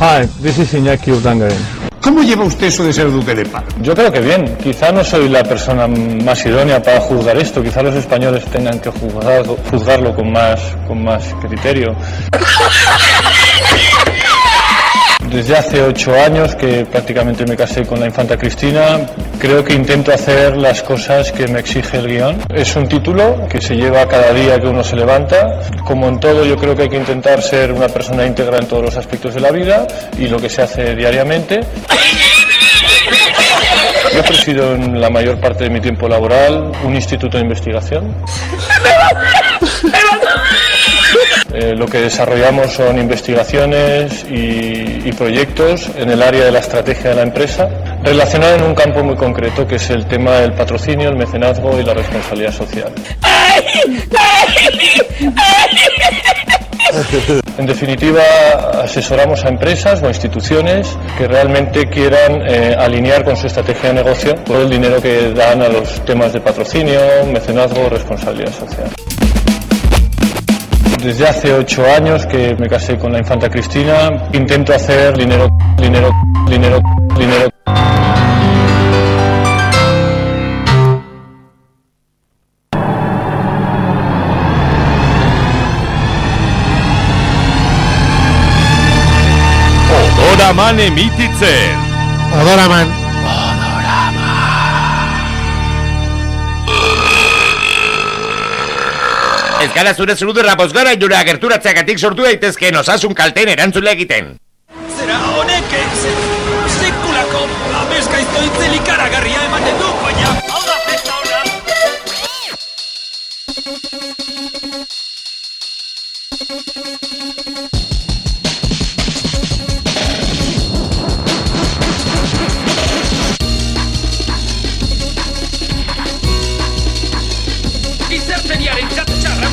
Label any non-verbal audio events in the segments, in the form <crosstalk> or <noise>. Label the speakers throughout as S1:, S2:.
S1: Hi, this is Iñaki Urdangarin.
S2: ¿Cómo lleva usted eso de ser duque de Parma?
S1: Yo creo que bien. Quizá no soy la persona más idónea para juzgar esto. Quizá los españoles tengan que juzgar, juzgarlo con más, con más criterio. Desde hace ocho años que prácticamente me casé con la infanta Cristina, creo que intento hacer las cosas que me exige el guion. Es un título que se lleva cada día que uno se levanta. Como en todo, yo creo que hay que intentar ser una persona íntegra en todos los aspectos de la vida y lo que se hace diariamente. Yo presido en la mayor parte de mi tiempo laboral un instituto de investigación. <laughs> <laughs> Eh, lo que desarrollamos son investigaciones y, proyectos en el área de la estrategia de la empresa, relacionado en un campo muy concreto, que es el tema del patrocinio, el mecenazgo y la responsabilidad social. En definitiva, asesoramos a empresas o instituciones que realmente quieran eh, alinear con su estrategia de negocio todo el dinero que dan a los temas de patrocinio, mecenazgo responsabilidad social. Desde hace ocho años que me casé con la infanta Cristina, intento hacer dinero, dinero, dinero, dinero.
S3: Odoraman emititzen.
S2: Odoraman.
S3: Ez gara zure zurudurra bozgara jure agerturatzeagatik sortu daitezkeen osasun kalten erantzule egiten.
S4: Zera honek ez, sekulako abeskaizto itzelikaragarria ematen du, baina... Hau da festa hona! Izertzeniaren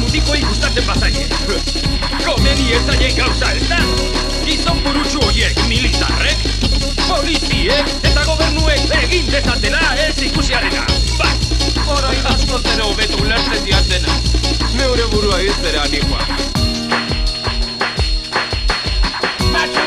S4: txatxarra mutiko ikustatzen bazaie. Komeni ez zaie gauza ez da? Gizon burutsu horiek militarrek, poliziek eta gobernuek egin dezatela ez ikusiarena. Bai, orain asko zero hobetu ulertzen diatena. Neure burua iztera anikoa. Matxura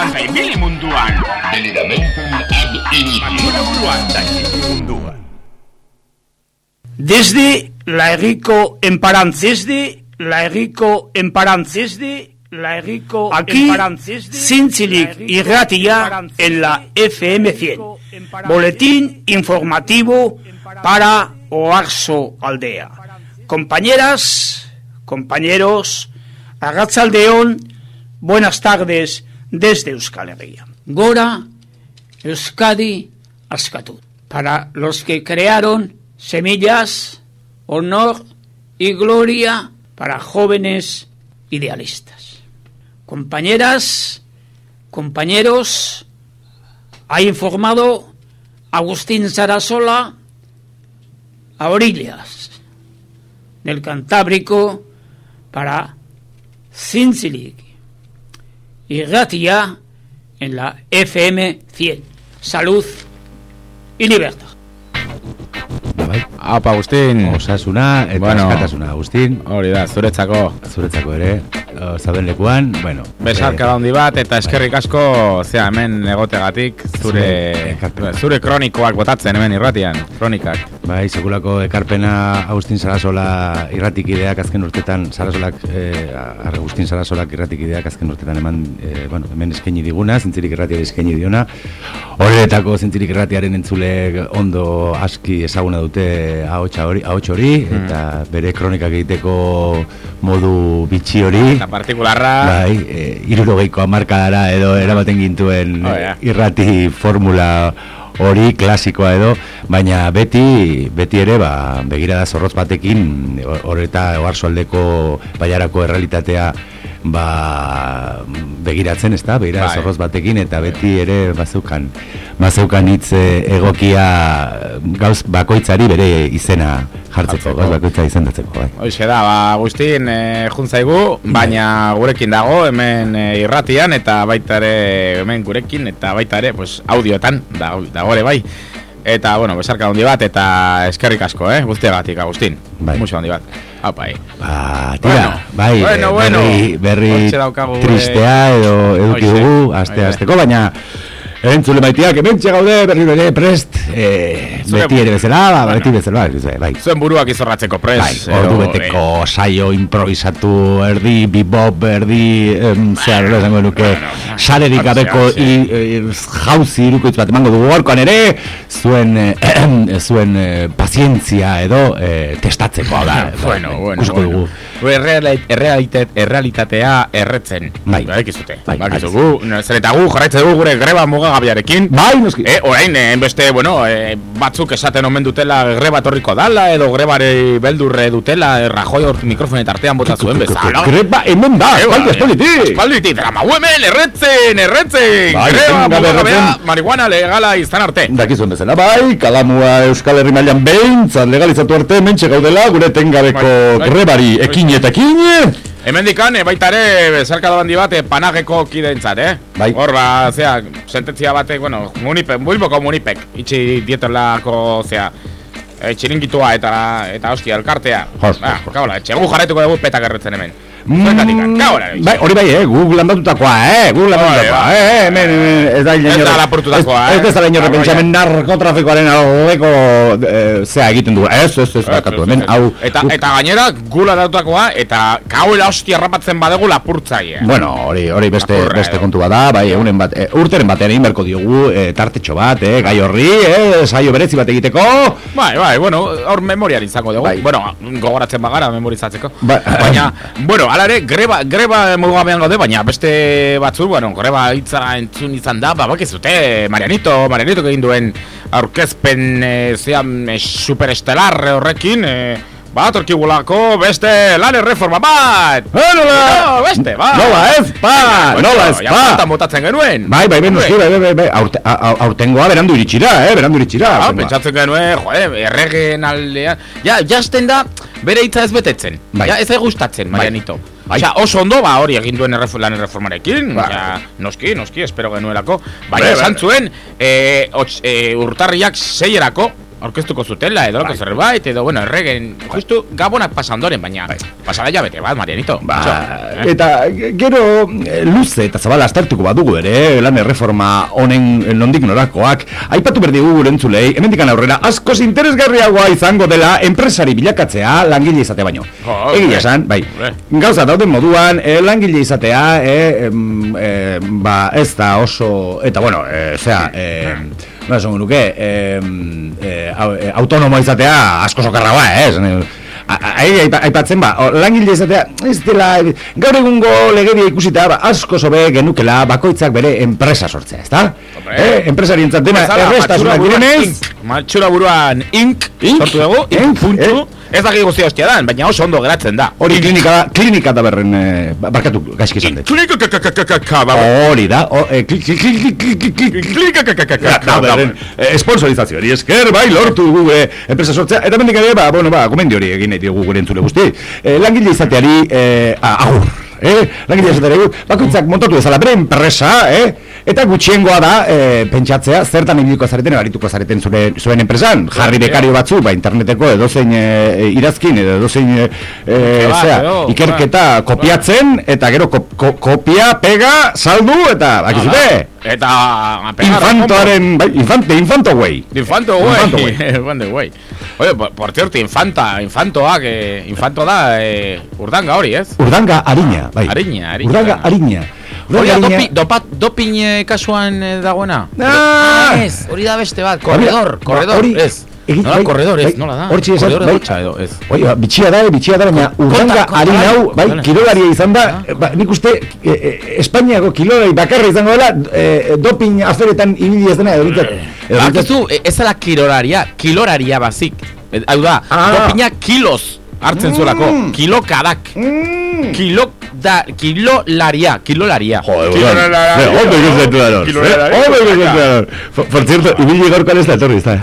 S4: Matxura buruan da ibili munduan. Matxura buruan da ibili munduan.
S5: Desde la Errico Emparantz, desde la Errico Emparantz, desde la Errico Aquí, Zintzilik irratia en la FM 100. Boletín informativo para Oarzo Aldea. Compañeras, compañeros, Arratzaldeón, buenas tardes desde Euskal Herria. Gora, Euskadi, askatut. para los que crearon semillas, honor y gloria para jóvenes idealistas. Compañeras, compañeros, ha informado Agustín Sarasola a orillas del Cantábrico para Cincilig y Ratia en la FM 100. Salud y libertad.
S4: Apa, Agustin.
S3: osasuna eta
S4: Bueno.
S3: askatasuna, Agustin.
S4: Hori da, zuretzako.
S3: Zuretzako ere, o, zauden lekuan, bueno.
S4: Besarka
S3: eh,
S4: handi bat eta eskerrik asko zea hemen egotegatik zure
S3: Zure
S4: kronikoak botatzen hemen irratian, kronikak.
S3: Bai, sekulako ekarpena Agustin Sarasola irratikideak azken urtetan, Sarasolak, eh, Agustin Sarasolak irratikideak azken urtetan eman, eh, bueno, hemen eskaini diguna, zintzirik irratiari eskaini diona. Horretako zintzirik irratiaren entzule ondo aski ezaguna dute ahotsa hori, ahots hori,
S4: Hmm.
S3: eta bere kronikak egiteko modu bitxi hori.
S4: Eta partikularra,
S3: Bai, e, irurogeiko amarkadara edo eramaten gintuen
S4: Oh, ja.
S3: irrati formula hori klasikoa edo, baina beti beti ere ba, begirada zorrotz batekin hor- horreta oarsoaldeko baiarako errealitatea ba, begiratzen, ezta? Begirada
S4: Bai.
S3: zorrotz batekin eta beti ere bazeukan bazeukan hitz eh, egokia gauz bakoitzari bere izena jartzeko, gauz bakoitza izendatzeko, bai.
S4: Hoize da, ba, Agustin e, juntzaigu, baina gurekin dago hemen e, irratian eta baita ere hemen gurekin eta baita ere pues, audioetan dago, dago ere bai. Eta, bueno, besarka handi bat eta eskerrik asko, eh, guztiagatik, Agustin.
S3: Bai.
S4: Mucho handi bat. Aupa, eh.
S3: Ba, tira,
S4: Bueno,
S3: bai,
S4: bueno,
S3: eh, berri, berri
S4: daukagu, eh,
S3: tristea edo eduki dugu, aste
S4: hoxe.
S3: asteko, baina entzule maiteak hementxe gaude berri ere prest, eh, beti ere bezala, ba,
S4: Bueno.
S3: beti bezala, bai, bai.
S4: Zuen buruak izorratzeko pres.
S3: Bai, ordu beteko saio improvisatu, erdi bebop, erdi em, zehar, ero esango nuke, sarerik
S4: hauxe,
S3: gabeko i- jauzi irukoitz bat emango dugu gorkoan ere, zuen, eh, <clears throat> zuen eh, pazientzia edo eh, testatzeko, <laughs> da,
S4: bueno,
S3: bai,
S4: bueno,
S3: ikusiko
S4: bueno.
S3: dugu.
S4: Errealitate, errealitatea erretzen.
S3: Bai.
S4: Badakizute.
S3: Bai,
S4: Badakizugu, zer eta gu jarraitze dugu gure greba mugagabiarekin.
S3: Bai, noski.
S4: Eh, orain, eh, beste, bueno, eh, batzuk esaten omen dutela greba torriko dala, edo grebare beldurre dutela, eh, Rajoy hor mikrofonet artean bota zuen bezala.
S3: Greba hemen da,
S4: Eh,
S3: espaldi,
S4: bai,
S3: espalditik.
S4: Espalditik, drama hemen, erretzen, erretzen!
S3: Bai,
S4: greba mugagabea, marihuana legala izan arte.
S3: Dakizuen bezala, bai, kalamua Euskal Herri mailan behintzat legalizatu arte mentxe gaudela gure tengabeko
S4: Bai, bai.
S3: grebari
S4: Bai.
S3: ekin eta ekin.
S4: Hemen dikan, e, baita ere, bezarkada bandi bat, e, panageko kideentzat, eh?
S3: Bai.
S4: Hor, ba, zea, sententzia batek, bueno, munipek, bilboko munipek, itxi dietelako, zea, e, txiringitua eta, eta hostia, elkartea.
S3: Jos,
S4: Ah,
S3: jos, jos.
S4: kabola, etxe, gu jarraituko dugu petak erretzen hemen. Kabola,
S3: bai, hori bai, eh, gu landatutakoa, eh, gu landatutakoa,
S4: Bai, bai.
S3: eh, hemen, hemen, ez da
S4: Ez
S3: inor-
S4: da lapurtutakoa,
S3: ez-
S4: eh.
S3: Ez da inor
S4: Bai,
S3: repentsamen narkotrafikoaren aldeko eh, zea egiten du, ez, ez, ez, bakatu, hemen, hau,
S4: Eta, eta gainera, gula datutakoa, eta kauela hostia rapatzen badegu lapurtzaia.
S3: Bueno, hori hori beste beste kontu bat da, bai, egunen bat, urteren batean egin beharko diogu tartetxo bat, eh, gai horri, eh, saio berezi bat egiteko.
S4: Bai, bai, bueno, hor memorian izango dugu.
S3: Bai.
S4: Bueno, gogoratzen bagara memorizatzeko.
S3: Bai.
S4: Baina, bueno, <laughs> ala ere, greba, greba mugabean gaude, baina beste batzu, bueno, greba hitza entzun izan da, ba, bakizute, Marianito, Marianito egin duen aurkezpen, e, zean, e, superestelar horrekin, e, bat orkigulako beste lan erreforma bat!
S3: Nola!
S4: No, beste, ba!
S3: Nola ez, ba! Nola ez,
S4: ja,
S3: ba!
S4: faltan botatzen genuen!
S3: Bai, bai, bai, bai, bai, bai, bai, aurte, aurtengoa berandu iritsira, eh, berandu iritsira.
S4: Ah, pentsatzen genuen, joe, erregen aldean. Ja, jasten da, bere hitza ez betetzen.
S3: Bai.
S4: Ja, ez gustatzen, Marianito.
S3: Bai.
S4: Osea, oso ondo, ba, hori egin duen erref, lan erreformarekin.
S3: Bai.
S4: Ja, noski, noski, espero genuelako. Baina
S3: Bai, bai.
S4: esan zuen, e, e, urtarriak seierako, aurkeztuko zutela, edo lako zerbait, edo, bueno, erregen, justu, gabonak pasandoren, baina, pasada ja bete bat, Marianito.
S3: Ba,
S4: Macho, eh?
S3: eta gero eh, luze eta zabala aztertuko badugu ere, lan erreforma honen eh, nondik norakoak, aipatu berdigu gure entzulei, hemendikan aurrera, askoz interesgarriagoa izango dela enpresari bilakatzea langile izate baino.
S4: Jo,
S3: Egia esan, bai, gauza dauden moduan, eh, langile izatea, eh, em, eh, ba, ez da oso, eta bueno, eh, zera, eh, Nola esango nuke, eh, eh, au- eh, autonomo izatea asko sokarra ba, eh? esan, eh, aipa- aipatzen ba, langile izatea, ez dela, gaur egungo legedia ikusita, ba, asko sobe genukela bakoitzak bere enpresa sortzea, ezta? Eh, enpresari entzat dena, errestasunak direnez,
S4: Matxura buruan ink, sortu dugu, ink,
S3: Ink,
S4: puntu,
S3: eh?
S4: Ez dakik guztia hostia dan, baina oso ondo geratzen da.
S3: hori klinika da, klinika da berren, eh, ba- barkatu, gaizki esan dut.
S4: Klinika kakakakaka, ba,
S3: Hori da,
S4: klinika
S3: Da, berren, eh, sponsorizazioari esker, bai, lortu dugu eh, enpresa sortzea, eta mendik ere, ba, bueno, ba, gomendio hori egin nahi diogu gure entzule guzti. Eh, langile izateari, eh, agur, eh, langile izateari bakoitzak montatu ezala bere enpresa, eh, eta gutxiengoa da, eh, pentsatzea, zertan ibiliko zareten, arituko zareten zure, zuen enpresan, jarri bekario batzu, ba, interneteko edozein eh, irazkin, edo edozein, eh, eh,
S4: Ba,
S3: zera,
S4: edo,
S3: ikerketa kopiatzen, eta gero ko, ko, kopia, pega, saldu, eta, bakizute,
S4: Eta...
S3: infantoaren, bai, infante, infanto güey.
S4: Infanto,
S3: Infanto,
S4: güey. <laughs> Infante, güey. Oye, por, por cierto, infanta, infantoak, eh, infanto da, eh, urdanga hori, ez?
S3: Urdanga Ariña, bai.
S4: Arina, Arina.
S3: Urdanga Ariña.
S4: Hori dopi,
S3: Ariña.
S4: dopa, dopin eh, kasuan eh, dagoena?
S3: Ah!
S4: ez, hori da beste bat, korredor,
S3: Ba,
S4: korredor,
S3: hori-
S4: ez.
S3: egin-
S4: Nola
S3: bai,
S4: korredor, ez,
S3: bai,
S4: nola da?
S3: hortxe esan,
S4: Korredor
S3: bai.
S4: edo, ez.
S3: Oi, ba, bitxia da, bitxia da, baina Urdanga
S4: konta,
S3: Arin hau, bai, kirolaria izan da,
S4: Ah,
S3: ba, nik uste, e, e, Espainiako kilolari bakarra izango dela, e, doping aferetan ibili ez dena, edo bintzat- edo bintzat-
S4: Bakizu, e, ez dela kiloraria, kiloraria bazik. Hau da,
S3: Ah.
S4: dopina kilos hartzen zuelako,
S3: Mm.
S4: kilokadak.
S3: Mm.
S4: Kilo da, kilolaria, kilolaria.
S3: Joder,
S4: Kilolaria.
S3: Eh, Hombre, que zentuador.
S4: Kilolaria.
S3: Eh, hombre, que zentuador. Por- cierto, ibili gaurkoan ez da etorri, ez da.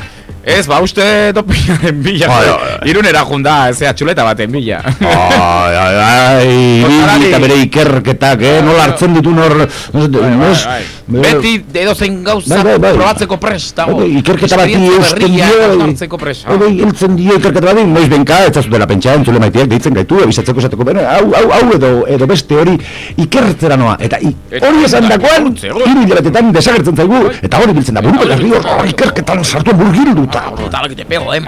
S4: Ez, ba uste dopinaren bila.
S3: Ai, ai, ai.
S4: Irunera junda, zea txuleta baten bila.
S3: Ai, ai, ai, eta bere ikerketak, eh, nola hartzen ditu nor... no es-
S4: Beti edo zein gauza
S3: Bai, bai, bai.
S4: probatzeko prest dago.
S3: Bai, bai, ikerketa bati
S4: Esperientzia
S3: eusten dio
S4: hartzeko prest.
S3: Bai, bai, heltzen dio ikerketa bati noiz benka ez zutela pentsa entzule maiteak deitzen gaitu abisatzeko esateko bene hau hau hau edo edo beste hori ikertzera noa eta hori esan dakoan hiru hilabetetan desagertzen zaigu eta hori biltzen da buru berri hor ikerketan sartu burgilduta
S4: Total, que te pego, eh,
S3: eh.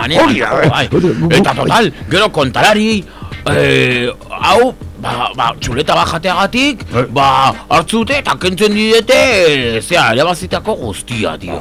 S4: Bai.
S3: Hori, gu-
S4: Eta total, gero kontalari, eh, hau, ba, ba, txuleta bajateagatik,
S3: Bai.
S4: ba, hartzute eta kentzen didete, zea, erabazitako guztia, tio.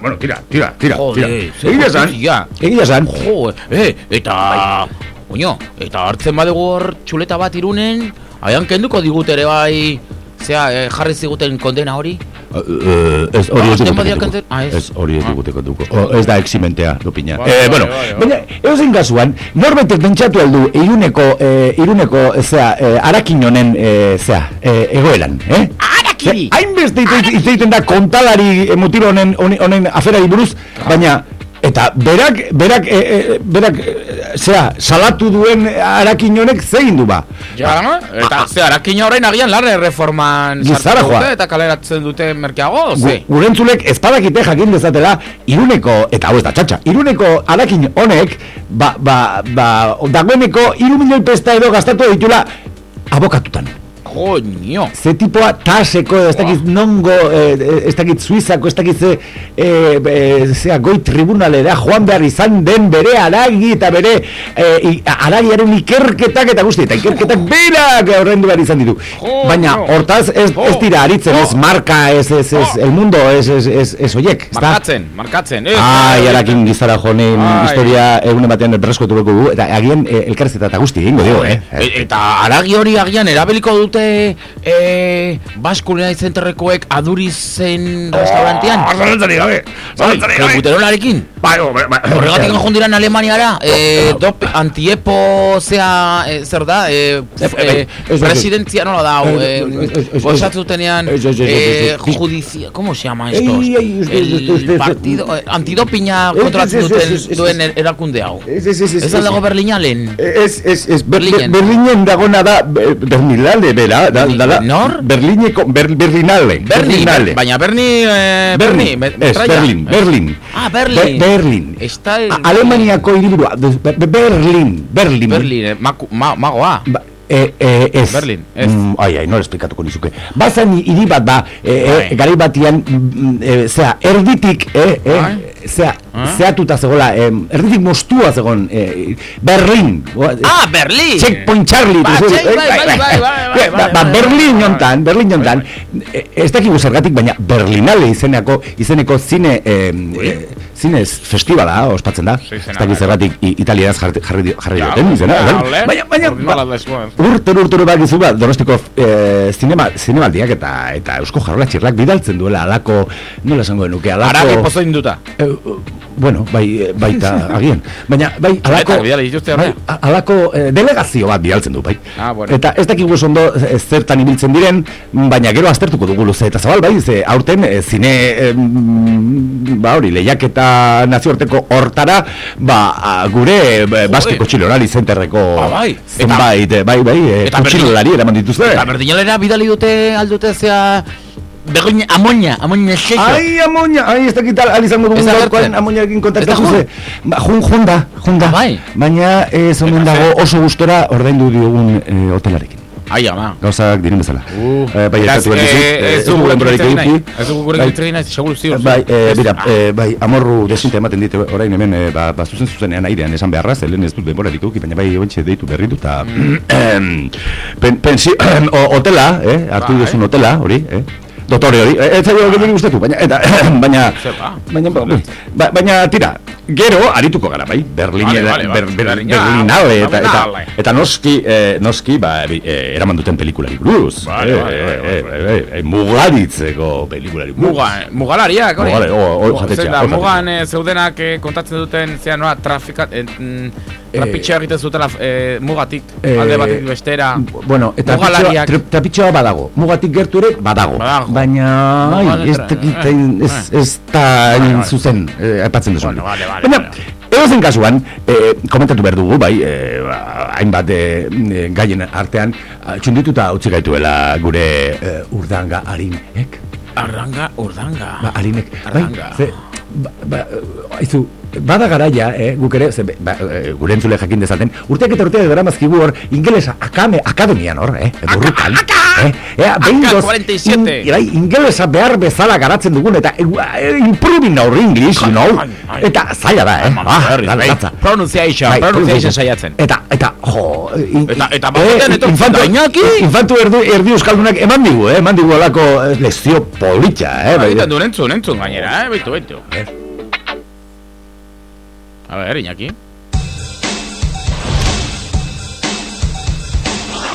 S3: bueno tira tira tira
S4: Jode, ze
S3: egia esan egia esan
S4: Jo, eh, eta, oino, eta hartzen badugu hor txuleta bat irunen, aian kenduko digut ere bai, zea, eh, jarri ziguten kondena hori?
S3: Eh, ez hori ez digute
S4: kanten- ah, ez.
S3: hori ez
S4: Ah.
S3: digute kontuko O, ez da eximentea dopina
S4: Bai,
S3: eh bueno
S4: bai, bai.
S3: baina edozein kasuan norbaitek pentsatu aldu iruneko eh, iruneko eh, zea eh, arakin honen eh, zea eh, egoelan eh
S4: Arakiri!
S3: Hainbeste egiten da kontalari motibo honen honen- honen aferari buruz baina eta berak berak eh, eh, berak zea salatu duen arakin honek zein du ba
S4: Ja, eta ze arakin horrein agian larre reforman sartu dute eta kaleratzen dute merkeago, ze?
S3: Gurentzulek ez badakite jakin dezatela iruneko, eta hau ez da txatxa, iruneko arakin honek, ba, ba, ba, dagoeneko iru milioi pesta edo gastatu ditula abokatutan.
S4: Coño.
S3: Ze tipoa taseko, ez dakit nongo, eh, ez dakit suizako, ez dakit ze, eh, eh, zea, goi tribunalera joan behar izan den bere aragi eta bere eh, aragiaren ikerketak eta guzti, eta ikerketak berak horrendu behar izan ditu. Baina, hortaz, ez, ez dira aritzen, ez marka, ez, ez, ez, el mundo, ez, ez, ez, ez oiek?
S4: Markatzen, markatzen. ez?
S3: Ai, arakin gizara jonen
S4: Ai.
S3: historia egunen batean berreskotu dugu du, eta agian eh, elkarrizketa eta guzti egingo dio, eh?
S4: E- eta aragi hori agian erabiliko dute e, Baskulena izenterrekoek adurizen restaurantean?
S3: Zalantzarik gabe, zalantzarik gabe.
S4: Buterolarekin?
S3: Bai, bai, bai.
S4: Horregatik enjon diran Alemaniara, e, dop, antiepo, zea, e, zer da, e,
S3: bai,
S4: e, presidentzia nola da, e,
S3: ez,
S4: osatzutenean,
S3: ez, ez, ez, ez,
S4: e, judicia, ¿cómo se llama
S3: ez,
S4: El partido, eh, antidopina
S3: ez,
S4: duten duen er- erakunde hau.
S3: Ez, ez.
S4: Berlinalen?
S3: Ez, ez, ez, Ber-
S4: Berlinen.
S3: Ber- Berlinen dagona da, Be- Berlinale, bera, da, da, da,
S4: Nor?
S3: Berlineko, Ber, Berlinale,
S4: Berni,
S3: Berlinale.
S4: baina Berni, eh, Berni,
S3: Berlin,
S4: me-
S3: ez. Berlin, Berlin.
S4: Ah, Berlin.
S3: Be- Berlin.
S4: Está el-
S3: A- Alemaniako hiriburua, Be- Be- Berlin, Berlin.
S4: Berlin, eh, maku- ma, magoa.
S3: Ba, eh, eh, ez.
S4: Berlin, ez.
S3: Mm, ai, ai, nola esplikatuko nizuke. Bazan hiri bat ba, eh, eh,
S4: Bai.
S3: garai batian, mm, eh, zea, erditik, eh, eh,
S4: Bai.
S3: Zea,
S4: Ah.
S3: zeatuta zegoela, eh, erditik mostua zegon, eh, Berlin.
S4: Ah, Berlin!
S3: Checkpoint Charlie.
S4: Ba, check- bai, bai, bai, bai, bai,
S3: Ba,
S4: bai,
S3: ba,
S4: bai,
S3: Berlin
S4: bai,
S3: jontan, Berlin jontan, eh, ez dakigu zergatik, baina Berlinale izeneko, izeneko zine, eh, zinez festivala ospatzen da. Ez dakit zergatik i- italieraz jarri jarri jarri
S4: Ja,
S3: duten izena. bai? Baina baina ba-
S4: eskuan.
S3: urtero urtero bakizu ba Donostiko eh, zinema zinemaldiak eta eta Eusko Jarola txirlak bidaltzen duela alako nola esango nuke alako
S4: Aragi pozo induta.
S3: Eh, bueno, bai, eh, baita <laughs> agian. Baina, bai, alako... Bai, alako eh, delegazio bat bidaltzen du, bai.
S4: Ah, bueno.
S3: Eta ez dakigu ondo eh, zertan ibiltzen diren, baina gero aztertuko dugu luze eta zabal, bai, ze aurten eh, zine, eh, ba hori, lehiaketa nazioarteko hortara, ba, gure eh, baskeko txilorali zenterreko
S4: Ba, bai.
S3: zenbait, eh, bai, bai, eh,
S4: Eta
S3: txilolari eraman dituzte.
S4: Eta berdinalera bidali dute aldute zea... Begoña, amoña, amoña xeixo.
S3: Ai, amoña, ai, ez dakit al izango dugu gaurkoan amoñarekin kontaktatu ze. Ba, jun, jun da, jun da.
S4: Ah, bai.
S3: Baina ez omen dago oso gustora ordaindu diogun eh, hotelarekin.
S4: Ai, ama.
S3: Gauzak diren bezala.
S4: Uh,
S3: Eh, bai,
S4: eh,
S3: eh,
S4: ez
S3: ez
S4: dugu
S3: dugu denborarik
S4: gure
S3: eduki.
S4: Ez dugu gure
S3: Bai.
S4: nahi, seguru ziur.
S3: Bai,
S4: Ez-
S3: bira,
S4: ah,
S3: eh, bai, amorru desinte ematen dit orain hemen, eh, ba, ba zuzen zuzenean airean esan beharra, ze lehen ez dut denborarik eduki, baina bai ontsi deitu berri dut, eta <clears throat> pen, pensi, <clears throat> hotela, eh, hartu
S4: Bai.
S3: duzun hotela, hori, eh, dotore hori, eh, ez zailo gehiagin gustatu, baina, eta, <coughs> baina,
S4: Zepa.
S3: baina, ba, ba, baina, tira, gero, arituko gara, bai, Berlin,
S4: Vale,
S3: eda-
S4: vale,
S3: ber,
S4: vale.
S3: ber, nabe, eta, eta,
S4: vale.
S3: eta noski, eh, noski, ba, eh, eraman duten pelikulari buruz,
S4: Vale,
S3: eh,
S4: vale, vale,
S3: eh,
S4: vale.
S3: eh, eh, eh, mugaritzeko pelikulari buruz.
S4: Muga, mugalariak, hori.
S3: Mugale, o- o- jatetxea,
S4: Zein da,
S3: o jatetxea.
S4: mugan eh, zeudenak eh, kontatzen duten, zea noa, trafika, eh, mm, trapitxea egiten zutela eh, mugatik,
S3: Eh,
S4: alde batik bestera.
S3: Bueno, eta trapitxoa- tra- trapitxoa badago. Mugatik gertu ere badago.
S4: Badago.
S3: Baina ai, ez,
S4: eh,
S3: ez,
S4: eh.
S3: ez da
S4: Vale,
S3: hain
S4: vale.
S3: zuzen eh, aipatzen duzu.
S4: Bueno, vale, vale,
S3: Baina,
S4: vale.
S3: edozen kasuan, eh, komentatu behar dugu, bai, eh, ba, hainbat eh, eh, gaien artean, ah, txundituta utzi gaituela gure eh, urdanga harinek.
S4: Arranga, urdanga.
S3: Ba, harinek. Bai, ze, ba, ba, eh, aizu, bada garaia, eh, guk ere, ze, ba, eh, gure entzule jakin dezaten, urteak eta urteak dara mazkigu hor, ingelesa, akame, akademian hor, eh, burrukan, eh, ea, behin
S4: Aka
S3: goz,
S4: 47.
S3: in- bai, ingelesa behar bezala garatzen dugun, eta eh, eh, improving our English, you know, eta zaila da, eh, ah, da, datza.
S4: Pronunciation,
S3: Bai,
S4: pronunciation saiatzen.
S3: Eta, eta, jo... in-
S4: Eta- eta
S3: eh,
S4: batean etortzen
S3: infantu-
S4: da Iñaki?
S3: Infantu erdi, erdi euskaldunak eman digu, eh, eman digu alako eh, lezio politxa, eh, bai.
S4: Egiten duen entzun, entzun gainera, eh? Baitu, baitu. A ver, Iñaki.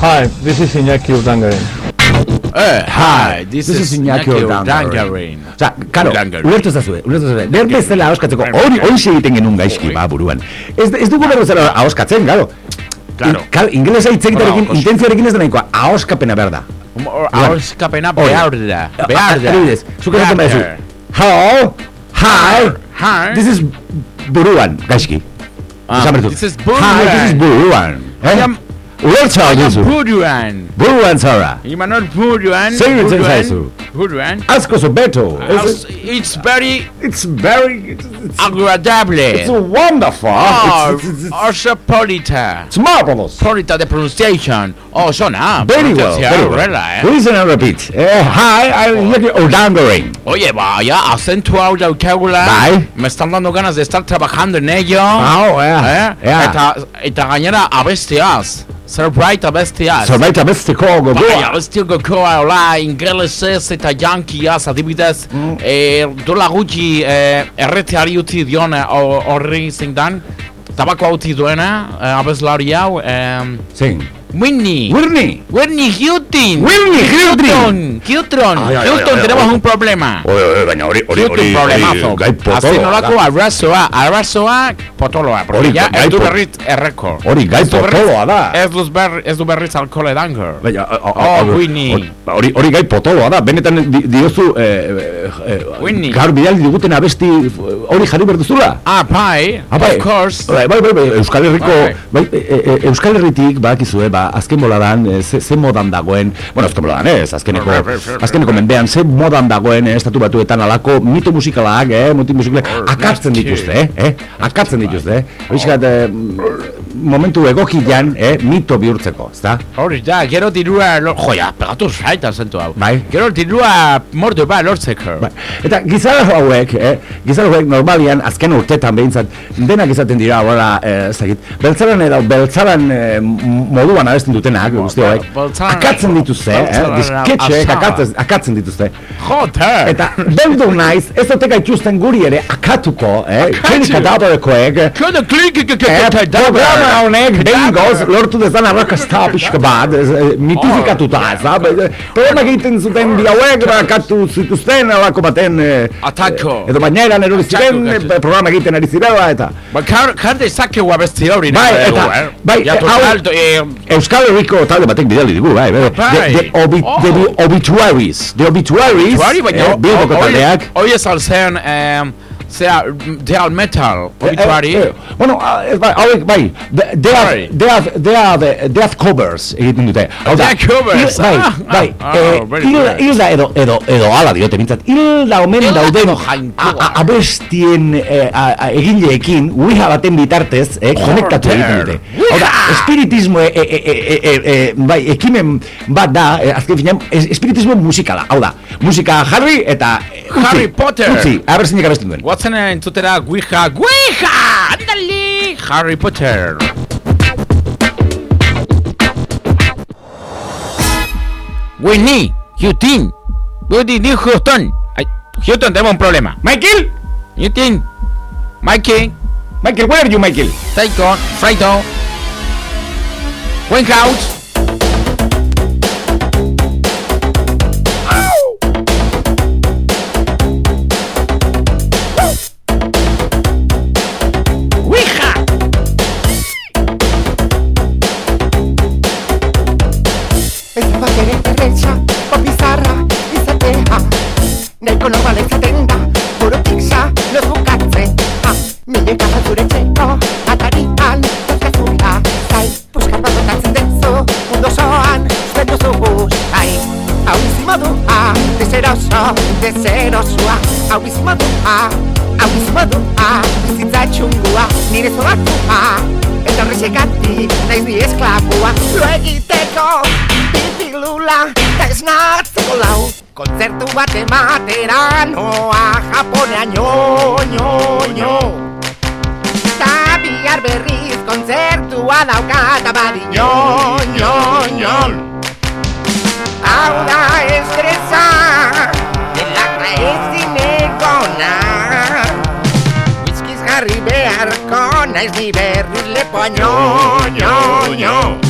S1: Hi, this is Iñaki Urdangaren.
S4: Eh, hi, this,
S3: This is Iñaki Urdangarin.
S4: Urdangarin.
S3: Osa, karo,
S4: Urdangarin.
S3: ulertu ezazue, ulertu ezazue. Behar bezala ahoskatzeko, hori, hori egiten genuen gaizki, ba, buruan. Ez, ez dugu behar bezala ahoskatzen, garo.
S4: Claro.
S3: In, kal, ingelesa hitz egitearekin,
S4: Hola,
S3: intentzioarekin ez da nahikoa, ahoskapena behar da.
S4: Ahoskapena
S3: Hori.
S4: behar da. Behar da.
S3: Adibidez, zuk esaten
S4: Behar da.
S3: hello, hi,
S4: Hi.
S3: this is buruan, gaizki.
S4: Ah,
S3: Esan
S4: this is
S3: Hi, this is
S4: buruan.
S3: buruan.
S4: I am-
S3: Ulertza duzu.
S4: Buruan.
S3: Buruan zara.
S4: Imanol Buruan. Buruan,
S3: zaizu.
S4: Buruan.
S3: Asko zo beto.
S4: It's, very
S3: It's very, it's, it's,
S4: agradable.
S3: it's wonderful.
S4: Oh,
S3: It's, it's, it's,
S4: also polita.
S3: it's marvelous.
S4: Polita de pronunciation. Oh, sona.
S3: Very well, very well.
S4: eh?
S3: Listen and repeat. Uh, hi, I'm Iñaki Urdangarin.
S4: Oye, vaya, acento hau daukagula.
S3: Bai.
S4: Me están dando ganas de estar trabajando en ello.
S3: Hau,
S4: Eh?
S3: ea, ea.
S4: Eta, eta gainera abestiaz. Zerbait abestiaz.
S3: Zerbait abesteko
S4: Bai,
S3: gogoa.
S4: abestio gokoa, hola, ingelesez eta jankiaz, adibidez,
S3: Mm.
S4: eh, dola gutxi eh, erreteari utzi dion eh, ho- horri zein dan, tabako utzi duena, eh, abeslari hau, eh,
S3: Zein.
S4: Whitney.
S3: Whitney.
S4: Whitney Houston.
S3: Whitney Houston.
S4: Houston. Houston. Tenemos un problema. Houston, problemazo.
S3: gai
S4: Azken
S3: potoloa.
S4: nolako
S3: da.
S4: arrazoa, arrazoa potoloa. Porque ya ez du berriz erreko.
S3: Hori, gai potoloa da.
S4: Ez du berriz, ez du berriz alkohol edanger.
S3: Baina, a- a-
S4: Oh, Whitney.
S3: hori- Hori, gai potoloa da, benetan di- diozu, eh, eh, eh,
S4: Whitney.
S3: gaur bidali diguten abesti eh, hori jarri berduzula.
S4: Ah, pai,
S3: Ah, bai.
S4: of course.
S3: Bai, bai, bai, bai, Euskal Herriko,
S4: Bai.
S3: bai, Euskal Herritik, bakizue, ba, azken boladan, e, ze, ze modan dagoen, bueno, azken boladan, ez, azkeneko, azkeneko mendean, ze modan dagoen, eh, estatu batuetan alako mito musikalak, eh, mito musikalak, akartzen dituzte, eh, eh, akartzen dituzte, eh, Horizkat, eh, momentu egokian, eh, mito bihurtzeko, ezta?
S4: Hori da, gero dirua, joia, pegatu zaita zentu hau.
S3: Bai.
S4: Gero dirua mordu ba lortzeko.
S3: Bai. Eta gizara hauek, eh, gizara hauek normalian, azken urtetan behintzat, denak izaten dira, hola, eh, zakit, beltzaran edo, beltzaran eh, moduan abesten dutenak, guzti hauek,
S4: beltzaran-
S3: akatzen dituzte, eh, disketxeek
S4: azala.
S3: akatzen, akatzen dituzte.
S4: Joder!
S3: Eta beldur naiz, ez duteka itxusten guri ere akatuko, eh, klinika daborekoek,
S4: Kada kliki
S3: Eh, programa honek behingoz lortu dezan arrakasta pixka bat, eh, mitifikatuta, ez? Be- Programa egiten zuten bi hauek, bakatu zituzten, alako baten... eh,
S4: Atako.
S3: Edo baineran erori ziren, programa egiten ari zirela, eta...
S4: Ba, kar, kante zakeu abesti hori.
S3: Bai, eta-
S4: eh?
S3: bai, eh,
S4: total,
S3: hau- Euskal Herriko talde batek bidali digu, bai, bai.
S4: Bai.
S3: The, the, obi,
S4: Oh.
S3: the obituaries, the obituaries,
S4: Obituari, baina
S3: eh, Bilboko taldeak,
S4: Hori ez alzean, eh, zera, deal metal, obituari.
S3: Eh, eh, eh, bueno, ah, ez bai, hauek bai, de- they are, they are, they are the death covers egiten dute. Hau da,
S4: Death covers,
S3: Bai, <laughs> bai,
S4: ah,
S3: eh,
S4: oh,
S3: hilda edo, edo, edo ala diote mintzat, hilda omen
S4: Hilda
S3: dauden
S4: edo
S3: abestien eh, egileekin, uiha baten bitartez, eh, konektatu egiten dute. Hau da, espiritismo, e, e, e, e, e, e, bai, ekimen bat da, eh, azken finean, es- espiritismo musikala, hau da, musika jarri eta
S4: Harry Potter.
S3: Sí, a ver si
S4: me cabeza también. Watson en tutera Harry Potter. Winnie, Houston, Woody New Houston. Ay, Houston, tenemos un problema.
S3: Michael,
S4: Houston, Michael,
S3: Michael, where are you, Michael?
S6: Psycho, Frighton, Winehouse. Ere erretxa, popizarra izatea. Nahiko normala izaten da, burutik sa, loz bukatzen. Ha, Mileka zure txeko, atarian, dazkazula Zai, puskar bat botatzen dezu, mundu osoan, zuen duzu buskai Hau bizi modua, deseroso, deserosua Hau bizi modua, hau bizi modua, bizitza txungua. Nire zoratua, eta horrexegatik naiz di esklabua. Lo egiteko, Kontzertu bat ematera noa Japonea nio, nio, nio. Ta bihar berriz kontzertua daukat abadi nio, nio, nio. Hau da estresa, delakra ezin egona. Whiskyz jarri beharko naiz ni berriz lepoa nio, nio, nio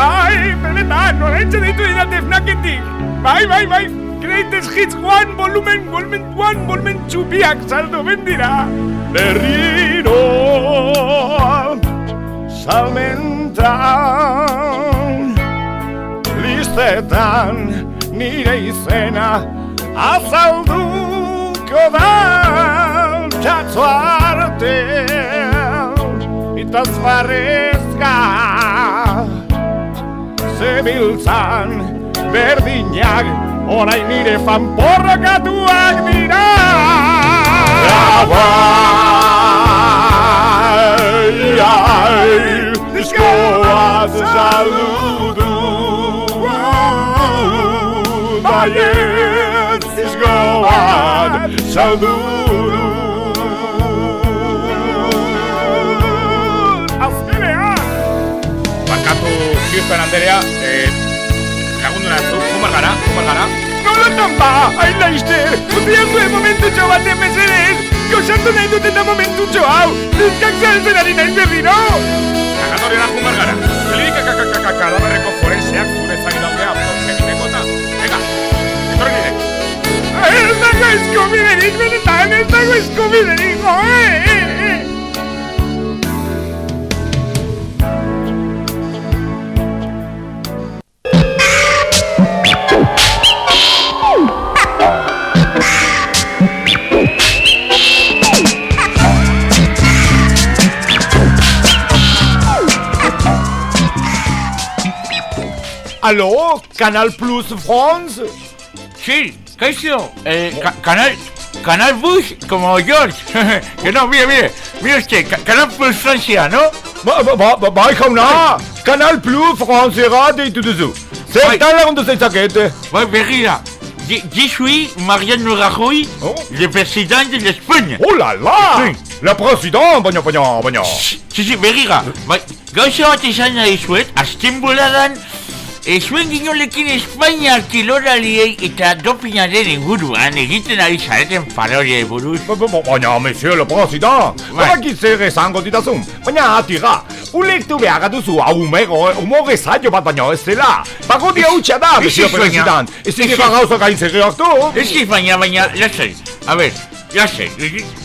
S6: Bai, benetan
S3: etxe ditu didate fnaketik. Bai, bai, bai, Greatest Hits 1, volumen, volumen 1, volumen txupiak saldo bendira. Berriro, salmentan, listetan, nire izena, azalduko da, txatzo arte, itaz barrezka, zebiltzan, berdinak, orain nire fanporrokatuak dira. Bai, ai, diskoa saludu, baiet, diskoa saludu. Azkenean!
S4: Barkatu Houston Anderea, kumar gara, kumar gara.
S3: Nolatan ba, hain utzian zuen momentutxo baten mesedez, gozatu nahi dut eta momentutxo hau, diskak saltzen ari nahi berriro!
S4: Kakatorera kumar gara. Lirik kakakakaka kadaberreko forenseak zure zagin daugea, progeniteko eta, venga, etorri nire.
S3: Ez dago eskubiderik, benetan ez dago eskubiderik, jo, eh, eh, eh!
S7: Aló, Canal Plus France.
S8: Sí, Kaisho, eh, ca- canal, canal Bush como George. <laughs> que no, mire, mire, mire usted, ca- canal Plus Francia, ¿no?
S7: Ba, ba, ba, ba, bai jauna, Canal Plus France deitu duzu. Zertan lagundu zaitzakete?
S8: Bai, begira, je, je suis Mariano Rajoy, le président de l'Espagne.
S7: Oh la la!
S8: Sí.
S7: La president, baina, baina, baina.
S8: Sí, sí, begira, bai, gauza bat esan nahi zuet, azten boladan, e, zuen ginolekin Espainia kiloraliei eta dopinaren inguruan egiten ari zareten parodia buruz.
S7: Ba, ba, ba, Baina, monsieur le président,
S8: Bai.
S7: badakit zer esango ditazun. Baina, atira, ulektu behar duzu humego, humore zailo bat baino ez dela. Pagodia hutsa da, monsieur
S8: baina.
S7: president. Ez dira gauza gain zer hartu.
S8: Ez baina, baina, lasai, a ver, lasai,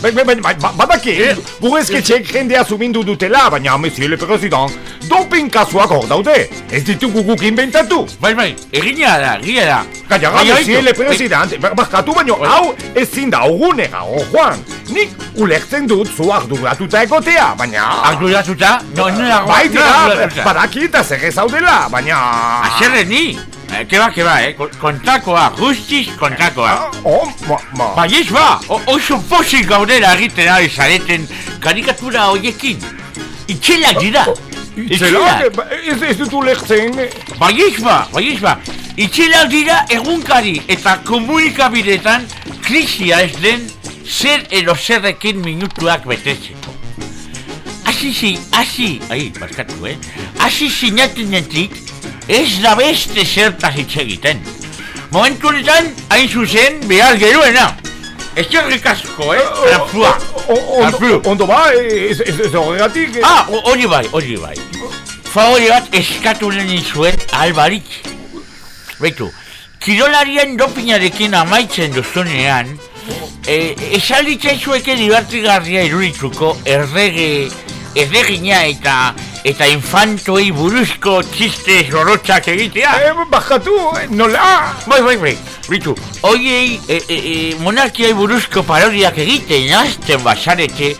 S7: Ba- ba- ba- ba- Badaki, gure esketxeek jendea zumindu dutela, baina, monsieur le président, doping kasuak hor daude. Ez ditugu guk inventatu.
S8: bai, bai, egina da, egia da.
S7: Gaia,
S8: Baina,
S7: monsieur le
S8: baitu,
S7: président, ba- barkatu baino, hau ezin da ugunera, oh Juan. Nik ulertzen dut zu arduratuta egotea, baina...
S8: Arduratuta? No, no, no,
S7: Bai, tira,
S8: arduratuta.
S7: badaki eta zer ezaudela, baina...
S8: Aserre ni, eh, que ba, que ba, eh, kon- kontrakoa, guztiz kontrakoa.
S7: Oh, ma, ma...
S8: Bai ez ba, o- oso pozik gaudela egiten ari zareten karikatura hoiekin. Itxelak dira.
S7: Itzelak, ba, ez, ez dut ulertzen...
S8: Bai ez ba, bai ez ba. Itxelak dira egunkari eta komunikabidetan krisia ez den zer edo zerrekin minutuak betetzeko. Asi zi, asi, ai, barkatu, eh? Asi sinatenetik ez da beste zertaz hitz egiten. Momentu honetan, hain zuzen, behar geruena. Eskerrik asko, eh? Alfua.
S7: Ondo, ondo ba, ez, ez, ez horregatik...
S8: Ah, ho- hori bai, hori bai. Favore bat eskatu lehen zuen albarik. Beitu, kirolarien dopinarekin amaitzen duzunean, e, esalitzen zueke divertigarria irudituko errege, erregina eta eta infantoei buruzko txiste zorrotzak egitea.
S7: Eh, bajatu, eh, nola?
S8: Bai, bai, bai. Bitu, oiei e, e, e, monarkiai buruzko parodiak egiten hasten basarete,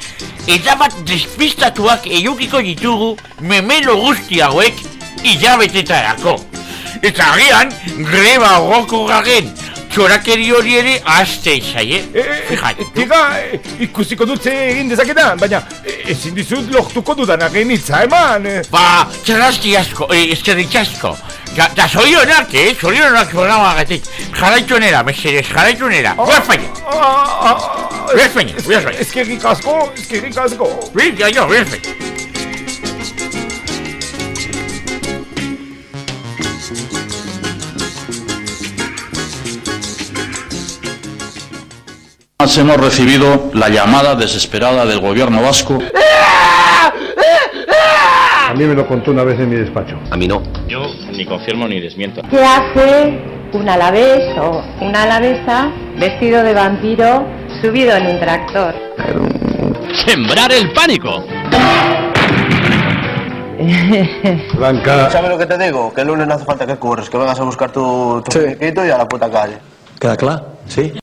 S8: eta bat despistatuak edukiko ditugu memelo guzti hauek hilabetetarako. Eta agian, greba horroko garen, txorakeri hori ere azte izaie. Fijate.
S7: Tira, eh, ikusiko dut egin dezaketan, baina eh, ezin dizut lortuko dudan agenitza eman. eh.
S8: Ba, txarrazki asko, eh, eskerrik asko. Da, da zorionak, eh? Zorionak programagatik. Jarraitu nera, mesedez, jarraitu nera. Gua España. Gua España, gua España.
S7: Eskerrik asko, eskerrik asko.
S8: Oui, ya yo, gua
S9: Hemos recibido la llamada desesperada del gobierno vasco mí me lo contó una vez en mi despacho.
S10: A mí no.
S11: Yo ni confirmo ni desmiento.
S12: ¿Qué hace un alavés o una alavesa vestido de vampiro subido en un tractor?
S11: Sembrar el pánico. <laughs>
S9: Blanca.
S13: ¿Sabes lo que te digo? Que el lunes no hace falta que corres, que vengas a buscar tu, tu y a la puta calle.
S10: ¿Queda claro? Sí.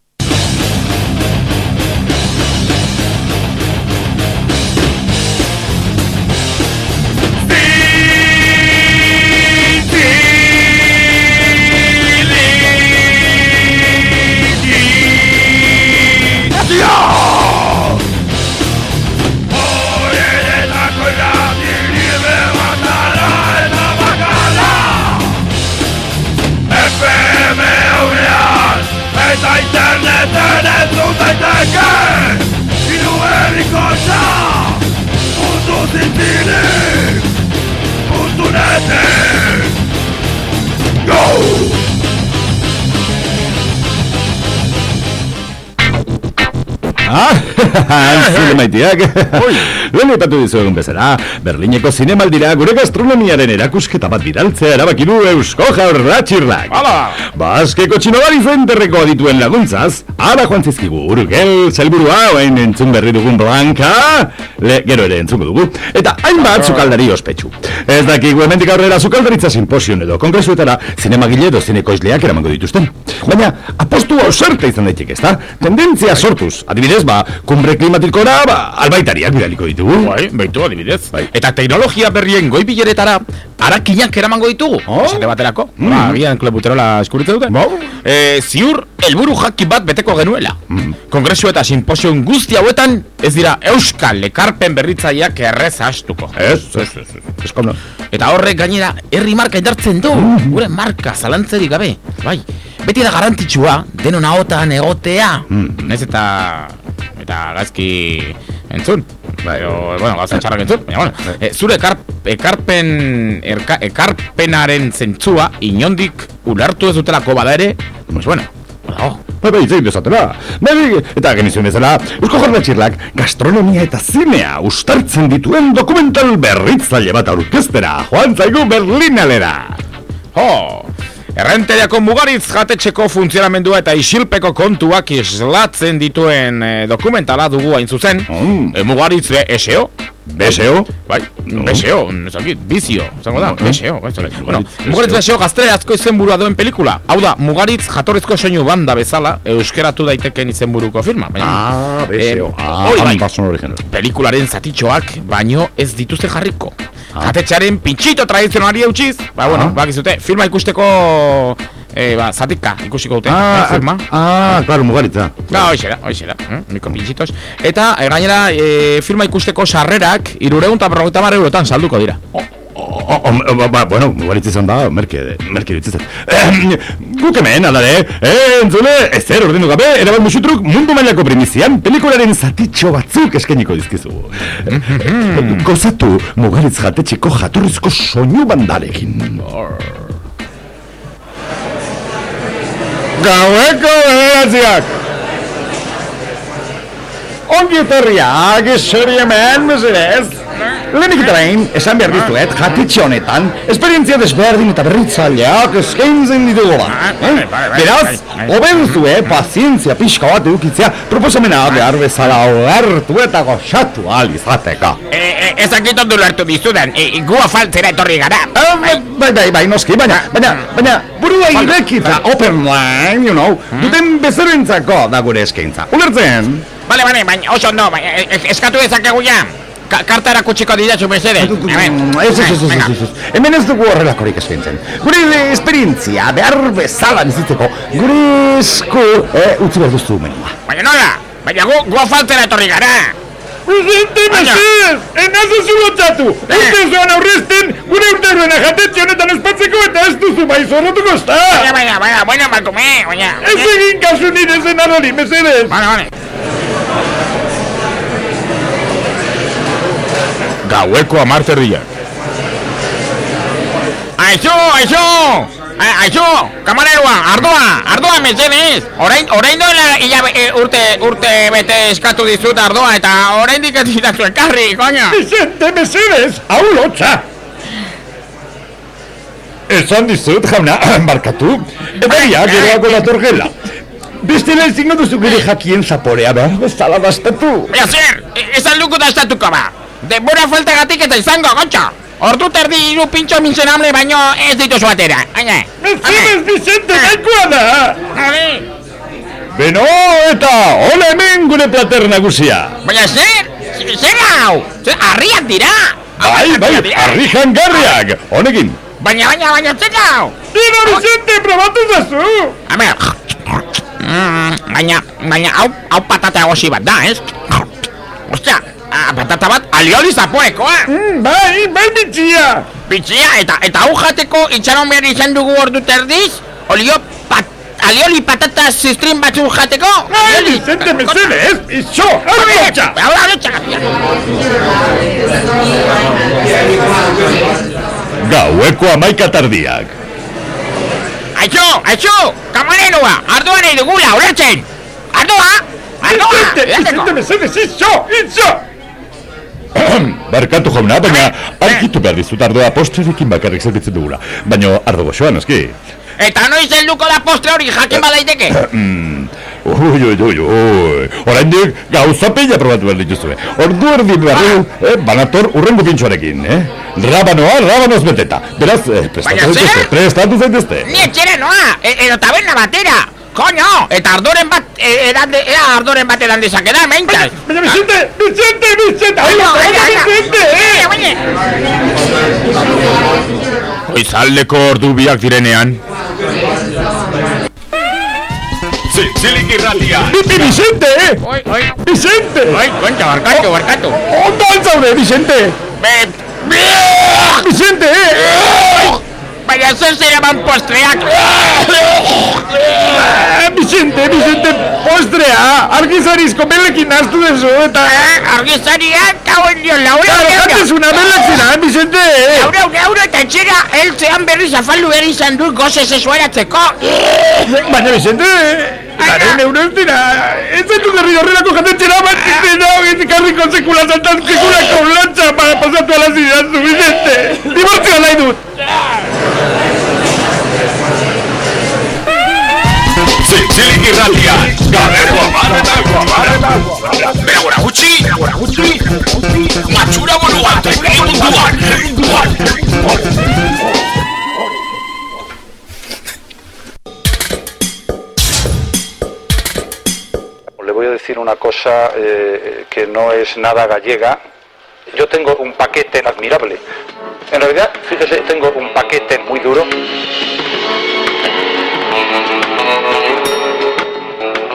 S10: <laughs>
S3: Ah, zure maiteak. Lehen epatu dizuegun bezala, Berlineko zinemaldira gure gastronomiaren erakusketa bat bidaltzea erabaki du Eusko Jaurlatxirrak.
S4: Hala!
S3: Baskeko txinobari zenterreko adituen laguntzaz, ara joan zizkigu urgel, zelburua, oain entzun berri dugun blanka, le, gero ere entzungo dugu, eta hainbat zukaldari ospetsu. Ez dakigu hemendik aurrera zukaldaritza simposion edo kongresuetara zinemagile edo zinekoizleak eramango dituzten. Baina, apostu ausarte izan daiteke, ezta? Tendentzia sortuz, adibidez, ba, kumbre klimatikora, ba, albaitariak bidaliko ditugu.
S4: Bai, baitu adibidez. Eta teknologia berrien goi bileretara arakinak eramango ditugu. Oh? Esate baterako. Mm. Ba, agian klebuterola eskuritze dute.
S3: Ba.
S4: E, ziur, helburu jaki bat beteko genuela. Mm. Kongresu eta simposion guzti hauetan, ez dira euskal ekarpen berritzaileak errez astuko.
S3: Ez, ez, ez, ez.
S4: Eta horrek gainera, herri marka indartzen du. Gure marka, zalantzerik gabe. Bai, beti da garantitxua, denon ahotan egotea.
S3: Mm.
S4: Naiz eta eta gazki entzun. Bai, o, bueno, gauza txarrak entzun. Baina, bueno, e, zure ekar, ekarpen, erka, ekarpenaren zentzua inondik ulertu ez dutelako bada ere, pues bueno.
S3: Bai, bai, zein bezatela. Bai, bai, eta genizuen bezala, Eusko Jarlatxirlak gastronomia eta zinea ustartzen dituen dokumental berritzaile bat aurkeztera. Joan zaigu Berlinalera.
S4: Jo, Errenteriako mugaritz jatetxeko funtzionamendua eta isilpeko kontuak islatzen dituen e, dokumentala dugu hain zuzen.
S3: Mm.
S4: E, mugaritz be, SEO.
S3: BSO?
S4: Bai,
S3: No.
S4: BSO, ezakit, bizio, zango da,
S3: No.
S4: BSO. bai. Bueno, mugaritz BSO gaztelerazko izenburua duen pelikula. Hau da, mugaritz jatorrizko soinu banda bezala, euskeratu daiteken izenburuko firma. Baina,
S3: Ah, BSO.
S4: Eh,
S3: Ah,
S4: hori bai. pelikularen zatitxoak baino ez dituzte jarriko. Jatetxearen pintxito tradizionari eutxiz, ba, bueno,
S3: Ah.
S4: bakizute, filma ikusteko, eh, ba, zatika ikusiko dute,
S3: Ah,
S4: eh, filma.
S3: ah, claro, mugaritza.
S4: Ba, hoxe da, hoxe da, eh? miko pintxitos. Eta, eh, gainera, eh, filma ikusteko sarrerak, irureun eta berrogeita mar eurotan salduko dira.
S3: Oh, oh, ba, ba, bueno, mugaritza izan da, merke, merke ditzizet. Eh, guk hemen, alare, eh, entzule, ezer ordendu gabe, erabat musutruk mundu mailako primizian, pelikularen zatitxo batzuk eskeniko dizkizugu. Eh, Gozatu, mugaritz jatetxeko jatorrizko soinu bandarekin. Gaueko bederatziak! Ongi etorriak, esori hemen, mesedez! Lehenik eta behin, esan behar dizuet, jatetxe honetan, esperientzia desberdin eta berritzaileak eskaintzen ditugula. Eh? Beraz, obenzue, pazientzia pixka bat edukitzea, proposamena behar bezala ogertu eta goxatu ahal izateko.
S4: Eh, ez dakit ondo lertu dizudan, eh, gu afaltzera etorri gara.
S3: Ah, Bai, bai, bai, noski, baina, baina, baina, burua irekita, open line, you know, duten bezerentzako da gure eskaintza. Ulertzen?
S4: Bale, bale, baina oso ondo, baina, eh, eh, eskatu dezakegu ja. Ka karta erakutsiko didatzu mesedez.
S3: Ez, ez, ez, ez, ez, ez, hemen ez dugu horrelakorik eskaintzen. Gure esperientzia behar bezala bizitzeko, gure esku, eh, utzi behar duztu menua.
S4: Baina nola, baina gu, gu afaltzera etorri gara.
S14: Presidente, mesedez! Enazu zulotzatu! Urte zoan aurrezten, gure urteroen ajatetxe honetan espatzeko eta ez duzu bai zorrotuko ezta!
S4: Baina, baina, baina, baina, emakume, baina.
S14: Ez egin kasu nire zen hori, mesedez!
S4: Bale, Gaueko amarterriak. Aixo, aixo! Aixo, kamareroa, ardoa, ardoa mesedez! Orain, orain doela ila, e, urte, urte bete eskatu dizut ardoa eta orain dikatu ekarri, koño!
S14: Vicente, <laughs> mesedez! Hau lotxa!
S3: esan dizut, jauna, <clears throat> barkatu. Eta ia, geroako datorgela. Bestela ezingo duzu gure jakien zaporea behar bezala dastatu.
S15: Baina zer, e- esan luku dastatuko ba. Denbora faltagatik eta izango, gontxo. Ordu terdi iru pintxo minzenable baino ez dituzu atera. Aine.
S3: Mesedez, Vicente, nahikoa da! Beno, eta hola hemen gure plater nagusia.
S15: Baina zer, zer- zer hau? Zer, harriak dira.
S3: Bai, bai, harri jangarriak. Honekin.
S15: Baina, baina, baina, zer hau?
S3: Dira, Vicente, probatu zazu!
S15: A ber, mm, baina, baina, hau, hau patata gozi bat da, ez? Ostia, ah, patata bat alioli zapoekoa.
S3: Mm, bai, bai, bitxia.
S15: Bitxia, eta, eta hau jateko itxaron behar izan dugu ordu terdiz, olio pat, alioli patata zistrin batzuk jateko?
S3: Ai, Vicente, mesedez, iso, hau lotxa!
S15: Hau da, lotxa!
S3: Gaueko amaika tardiak.
S15: Aixo, aixo, kamareroa, ardua nahi dugula, ulertzen! Ardua! Ardua!
S3: Vicente, Vicente, mesedez, iso, iso! <clears throat> Barkatu jauna, baina argitu behar dizut ardoa postrerekin bakarrik zerbitzen dugula. Baina ardo goxoan, eski.
S15: Eta noiz helduko da postre hori jakin badaiteke?
S3: Ui, ui, ui, ui, oraindik gauza pila probatu behar dituzue. Ordu erdi barru, eh, banator urrengo pintxoarekin, eh? Rabanoa, rabanoz beteta. Beraz, eh, prestatu zaitezte, prestatu zaitezte.
S15: Ni etxera noa, e, edo taberna batera! Koño, eta ardoren bat, e, edan ea ardoren bat edan dezakeda, meintzaz!
S3: Baina, Vicente, Vicente, Vicente,
S15: Ai,
S3: hau
S15: ai, ai, ai.
S3: Vicente, eh!
S15: Baina, Goizaldeko ordu biak direnean.
S3: Zintzilik irratia! Bibi, Vicente, eh!
S15: Oi, oi,
S3: Vicente!
S15: oi, kontxa, barkatu, barkatu.
S3: Ondo altzaude, Vicente!
S15: Be,
S3: Vicente, eh!
S15: Baina zer zer eman postreak.
S3: Ah, Vicente, Vicente, postrea! Argizarizko belekin naztu dezu, eta...
S15: Argizariak, kauen dio, laura,
S3: Claro,
S15: laura.
S3: jatezuna belak zinan, Vicente!
S15: Laura, laura, eta etxera, heltzean berriz afaldu behar izan dut goze sesuaratzeko.
S3: Baina, Vicente, garen euro ez dira, ez zaitu derri horrelako jatetxera bat, no, ez ikarriko sekula saltan sekulako lantza para pasatu ala zidazu, Vicente! Dibortzioa nahi dut!
S4: Zintzilik irratia, gabeko amaretan, amaretan. Beagora gutxi, beagora gutxi. Matxura buruan, munduan, munduan.
S16: Le voy a decir una cosa eh, que no es nada gallega. Yo tengo un paquete admirable. En realidad, fíjese, tengo un paquete muy duro.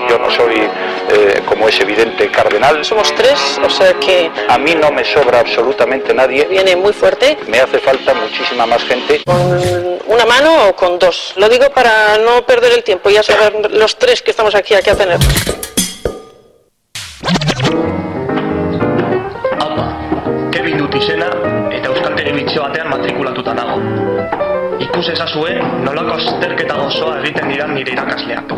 S16: Yo no soy, eh, como es evidente, cardenal.
S17: Somos tres, o sea que
S16: A mí no me sobra absolutamente nadie.
S17: viene muy fuerte.
S16: Me hace falta muchísima más gente.
S17: ¿Con una mano o con dos? Lo digo para no perder el tiempo, ya saber los tres que estamos aquí a qué tener.
S18: Ikus ezazue nolako azterketa gozoa egiten didan nire irakasleak.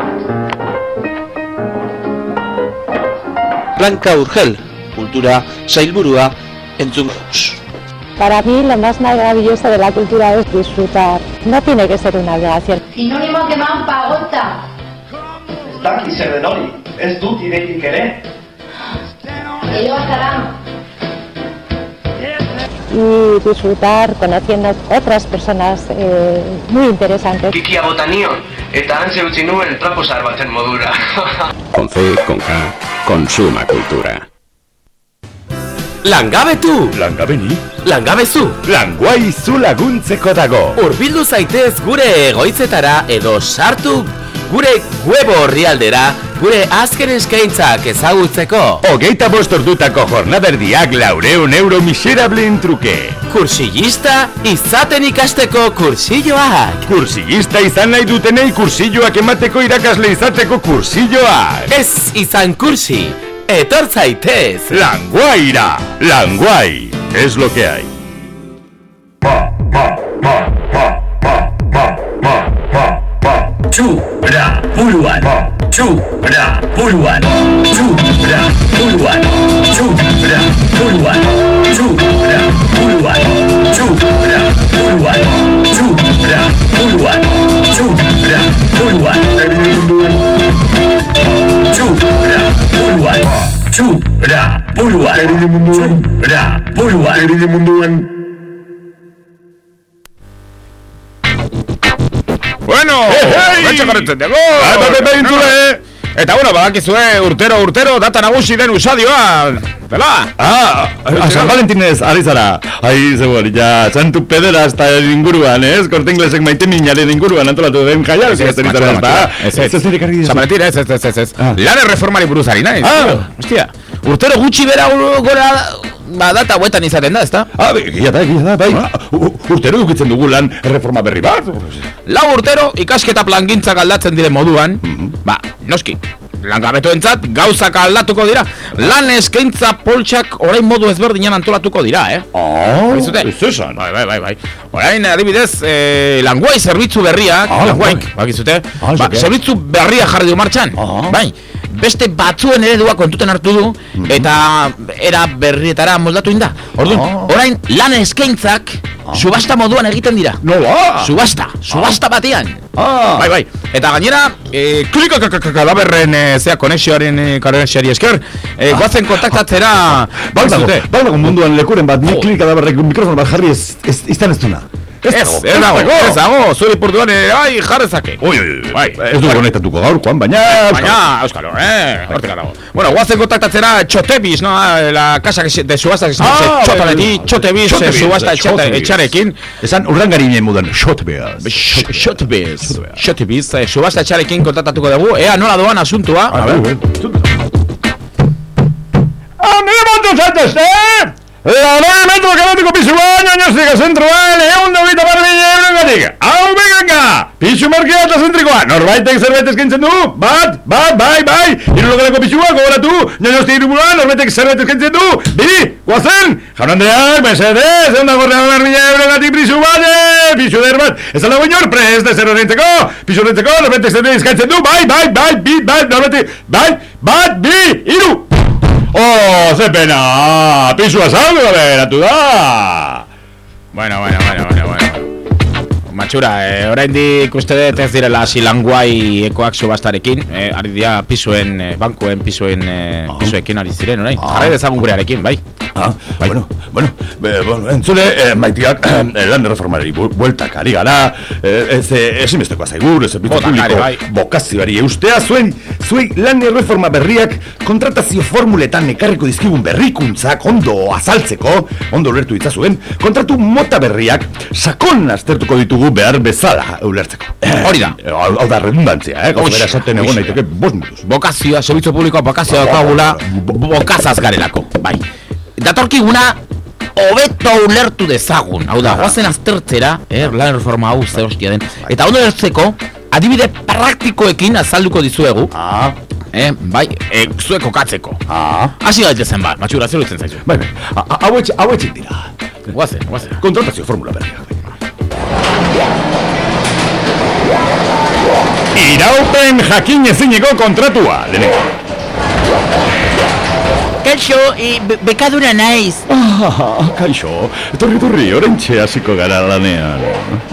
S19: Blanca Urgel, kultura sailburua entzun.
S20: Para mí lo más maravilloso de la cultura es disfrutar. No tiene que ser una obligación.
S21: Sinonimo que man pagotza.
S18: Ez daki zer den hori, ez dut ideik ere.
S21: Azara.
S20: Y disfrutar conociendo otras personas eh, muy interesantes.
S18: Kikia bota nion, eta hantze utzi nuen traposar baten modura. <laughs>
S22: Con C, con K, consuma cultura.
S23: Langabetu!
S3: Langabeni?
S23: Langabezu!
S3: Languai zu laguntzeko dago!
S23: Urbildu zaitez gure egoitzetara edo sartu gure web orrialdera gure azken eskaintzak ezagutzeko.
S3: Hogeita bost ordutako jornaderdiak laureun euro miserableen truke.
S23: Kursillista izaten ikasteko kursilloak.
S3: Kursillista izan nahi dutenei kursilloak emateko irakasle izateko kursilloak.
S23: Ez izan kursi, etor zaitez.
S3: Languaira, Languai, es lo que hay.
S24: Txura buruan Txura buruan Txura buruan Txura buruan Txura buruan Txura buruan Txura
S10: Txura buruan Txura buruan Txura buruan Txura buruan
S7: munduan
S4: Bueno, dugu!
S7: Bai, bai, bai, entzule!
S4: Eta bueno, badakizue urtero urtero data nagusi den usadioa, dela?
S3: Ah, a San Valentinez, ari zara. Ai, zegoen, ja, santu pedera hasta inguruan, ez? Korte inglesek maite minaren inguruan antolatu den jaiar, ez ez ez
S4: Ez, ez, ez, San Valentin, ez, ez, ez, ez, ez. Lare reformari buruz ari naiz.
S3: Ah.
S4: Hostia, urtero gutxi bera gora, ba, data huetan izaten da, ezta?
S3: Ah, egia da, egia da, bai. U- Urtero dukitzen dugu lan erreforma berri bat.
S4: Lau urtero ikasketa plangintzak aldatzen diren moduan, ba, noski, langabetoentzat gauzak aldatuko dira. Lan eskaintza poltsak orain modu ezberdinan antolatuko dira, eh?
S3: Oh, ez esan.
S4: Bai, bai, bai, bai. Orain, adibidez, eh, languai zerbitzu berriak,
S3: Ah,
S4: languaik, bakizute,
S3: Ah,
S4: ba, zerbitzu berria jarri du martxan, bai, beste batzuen eredua kontuten hartu du, eta era berrietara moldatu inda. Orduan, orain, lan eskaintzak, subasta moduan egiten dira.
S3: Nola?
S4: Subasta, subasta batean.
S3: Ah.
S4: Bai, bai. Eta gainera, eh, klikakakakadaberren eh, zea konexioaren eh, konexioari esker, eh, goazen kontaktatzera, <laughs>
S3: Bai dago,
S4: bakizute.
S3: bai dago munduan lekuren bat, nik klika da berrek mikrofon bat jarri ez, ez, izan ez duna.
S4: Ez, ez dago, ez dago, zuri purtuan, eh, bai, jarrezake.
S3: Ui, ui,
S4: Bai.
S3: ez du konektatuko gaurkoan, baina...
S4: Baina, euskalo, eh, hortik dago. Bueno, guazen kontaktatzera Txotebis, no? Ah, La casa se- de subasta que se
S3: Ah,
S4: Txotaleti,
S3: bai,
S4: Txotebis,
S3: Txotebis,
S4: eh, subasta etxarekin.
S3: Esan urrangari nien mudan, Shotbeaz.
S4: Txotebis, Txotebis, eh, subasta etxarekin kontaktatuko dugu. Ea, nola doan asuntua.
S3: A ver,
S7: Animatu zaitezte! Laurogei metro kalatuko pisua, ñoñostika zentroan, egun dagoita bar mila eurogatik. Hau begenga! Pisu markia eta zentrikoa, norbaitek zerbait eskaintzen du? Bat, bat, bai, bai! Hirulogarako pisua, gogoratu, ñoñosti irubula, norbaitek zerbait eskaintzen du? Bi, guazen! Jaun Andreak, mesedez, egun dago bar mila eurogatik pisu bat, eh, pisu der bat! Ez ala guinor, prest, ez eroreintzeko! Pisu horrentzeko, norbaitek zerbait eskaintzen du? Bai, bai, bai, bi, bai, norbaitek, bai, bat, bi, iru! Oh, ze pena! Pisua saldu gabe geratu da!
S4: Bueno, bueno, bueno, bueno, bueno. Matxura, eh, oraindik uste dut ez direla silanguai ekoak subastarekin, eh, ari dira pisuen, eh, bankuen pisuen, eh, pisuekin ari ziren, orain. Jarrai dezagun gurearekin, bai.
S3: Ah, bueno, bueno, be, bueno, entzule, eh, maitiak, eh, lan reformari bu, bueltak ari gara, eh, ez, eh, esimestekoa zaigur, ez
S4: ari,
S3: publiko,
S4: bai.
S3: bokazioari eustea zuen, zuei lan reforma berriak kontratazio formuletan ekarriko dizkigun berrikuntzak ondo azaltzeko, ondo ulertu ditzazuen, kontratu mota berriak sakon aztertuko ditugu behar bezala ulertzeko. <clears throat>
S4: Hori da.
S3: Eh, Hau, da redundantzia, eh,
S4: Hoxe,
S3: bera esaten egon
S4: hoxe.
S3: daiteke bost minutuz.
S4: Bokazioa, servizio publikoa bokazioa daukagula, bokazaz garelako, bai. Datorkiguna, hobeto ulertu dezagun. Hau da, goazen aztertzera, eh, lan reforma hau ze hostia den. Eta ondo ulertzeko, adibide praktikoekin azalduko dizuegu.
S3: Ah.
S4: Eh, bai, eh, zuek kokatzeko.
S3: Ah.
S4: Hasi gaitezen bat, matxura, zer dutzen zaizu.
S3: Bai, bai, a- a- hau etxik dira.
S4: Goazen, goazen.
S3: Kontratazio formula berriak.
S7: Iraupen jakin ezineko kontratua, lehenengo.
S15: Kaixo, e, be- bekadura naiz, <laughs>
S3: Ah, kaixo, etorri etorri, orentxe hasiko gara lanean.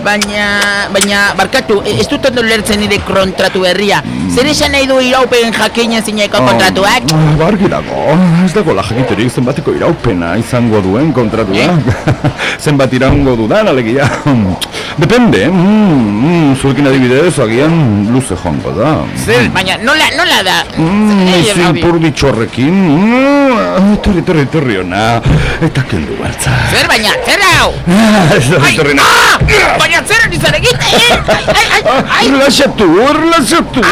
S15: baina, baina, barkatu, e- ez dut ondo lertzen nire kontratu berria. Zer esan nahi du iraupen jakin ezineko kontratuak?
S3: Ah, Bargi dago, ez dago la jakiterik zenbateko iraupena izango duen kontratua. <laughs> Zenbat iraungo dudan, alegia. Depende, mm, mm, zuekin adibidez, agian luze joango da.
S15: Zer, baina, nola, nola da?
S3: Mm, izin purditxorrekin, mm, etorri, etorri, etorri ona, eta kendu bertza.
S15: Zer, baina, zer hau? <laughs>
S3: Ah, etorri, etorri na.
S15: Ah! Baina zer izan egin? Eh, ai, ai, ai,
S3: Relaxatu, relaxatu.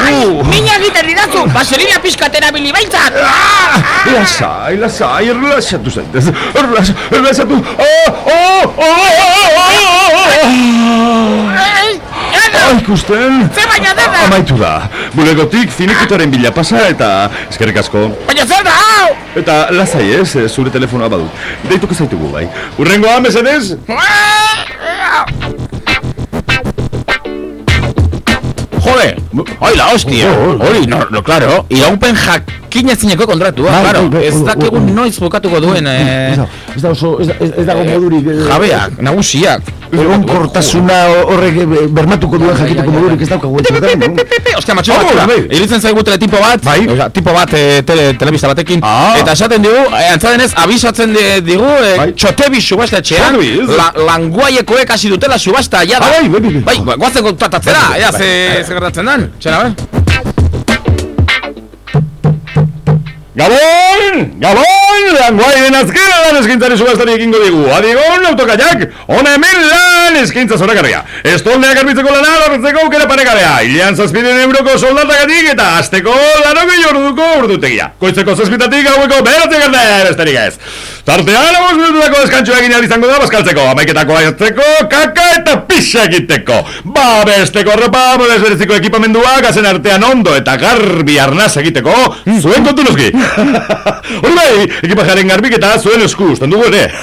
S15: Mina egiten didazu, baserina pizkatera bili baintzat! Ah!
S3: Lasai, lasai, relaxatu zaitez. Relax, relaxatu. Oh, oh, oh, oh, oh,
S15: Ai,
S3: oh. Ikusten?
S15: Zer baina derra?
S3: Amaitu da. Bulegotik finikutaren bila pasa eta eskerrik asko.
S15: Baina zer da hau?
S3: Eta lasai ez, eh, zure telefonoa badu. Deituko zaitugu bai. Urrengoa, mesedez?
S4: Jode, ai la hostia. Hori, no, no, claro, iraupen
S25: jakina zineko kontratua,
S3: Bai,
S25: claro.
S3: bai, bai,
S25: Ez
S3: ondo,
S25: dakigu
S3: ondo.
S25: noiz bukatuko duen, eh,
S3: Ez da, ez da oso, ez da, ez, dago modurik. eh,
S25: jabeak, nagusiak.
S3: Egonkortasuna horrek eh, bermatuko duen jakiteko modurik ez daukagu etxetan?
S25: Ostia, matxo,
S3: bai.
S25: iritzen zaigutele tipo bat, bai. Osa, tipo bat eh, tele, telebista batekin,
S3: Ah.
S25: eta esaten digu, eh, antzadenez, abisatzen di- digu, eh, txotebi subastatxean, la, languaiekoek hasi dutela subasta, ja da.
S3: Ah, bai, bai, bai, bai.
S25: Bai, guazen kontratatzera,
S3: Bai,
S25: ea,
S3: bai,
S25: ze,
S3: bai.
S25: ze gertatzen dan, txena, bai?
S3: Gabon! Gabon! Languaien azkena lan eskintzari subastari ekingo digu. Adigon, autokaiak, hona hemen lan eskintza zorakarria. Estoldeak garbitzeko lana lortzeko aukera parekabea. Ilean zazpiden euroko soldatagatik eta azteko lanoko orduko urdutegia. Koitzeko zazpitatik gaueko beratzen garte, besterik ez. Tartean, amos minututako deskantxoa egin izango da bazkaltzeko, amaiketako aitzeko, kaka eta pixa egiteko. Ba, besteko ropa, modez bereziko ekipamendua, gazen artean ondo eta garbi arnaz egiteko, zuen kontu noski. <laughs> Hori bai, ekipajaren garbiketa zuen esku, usten dugu ere. <laughs>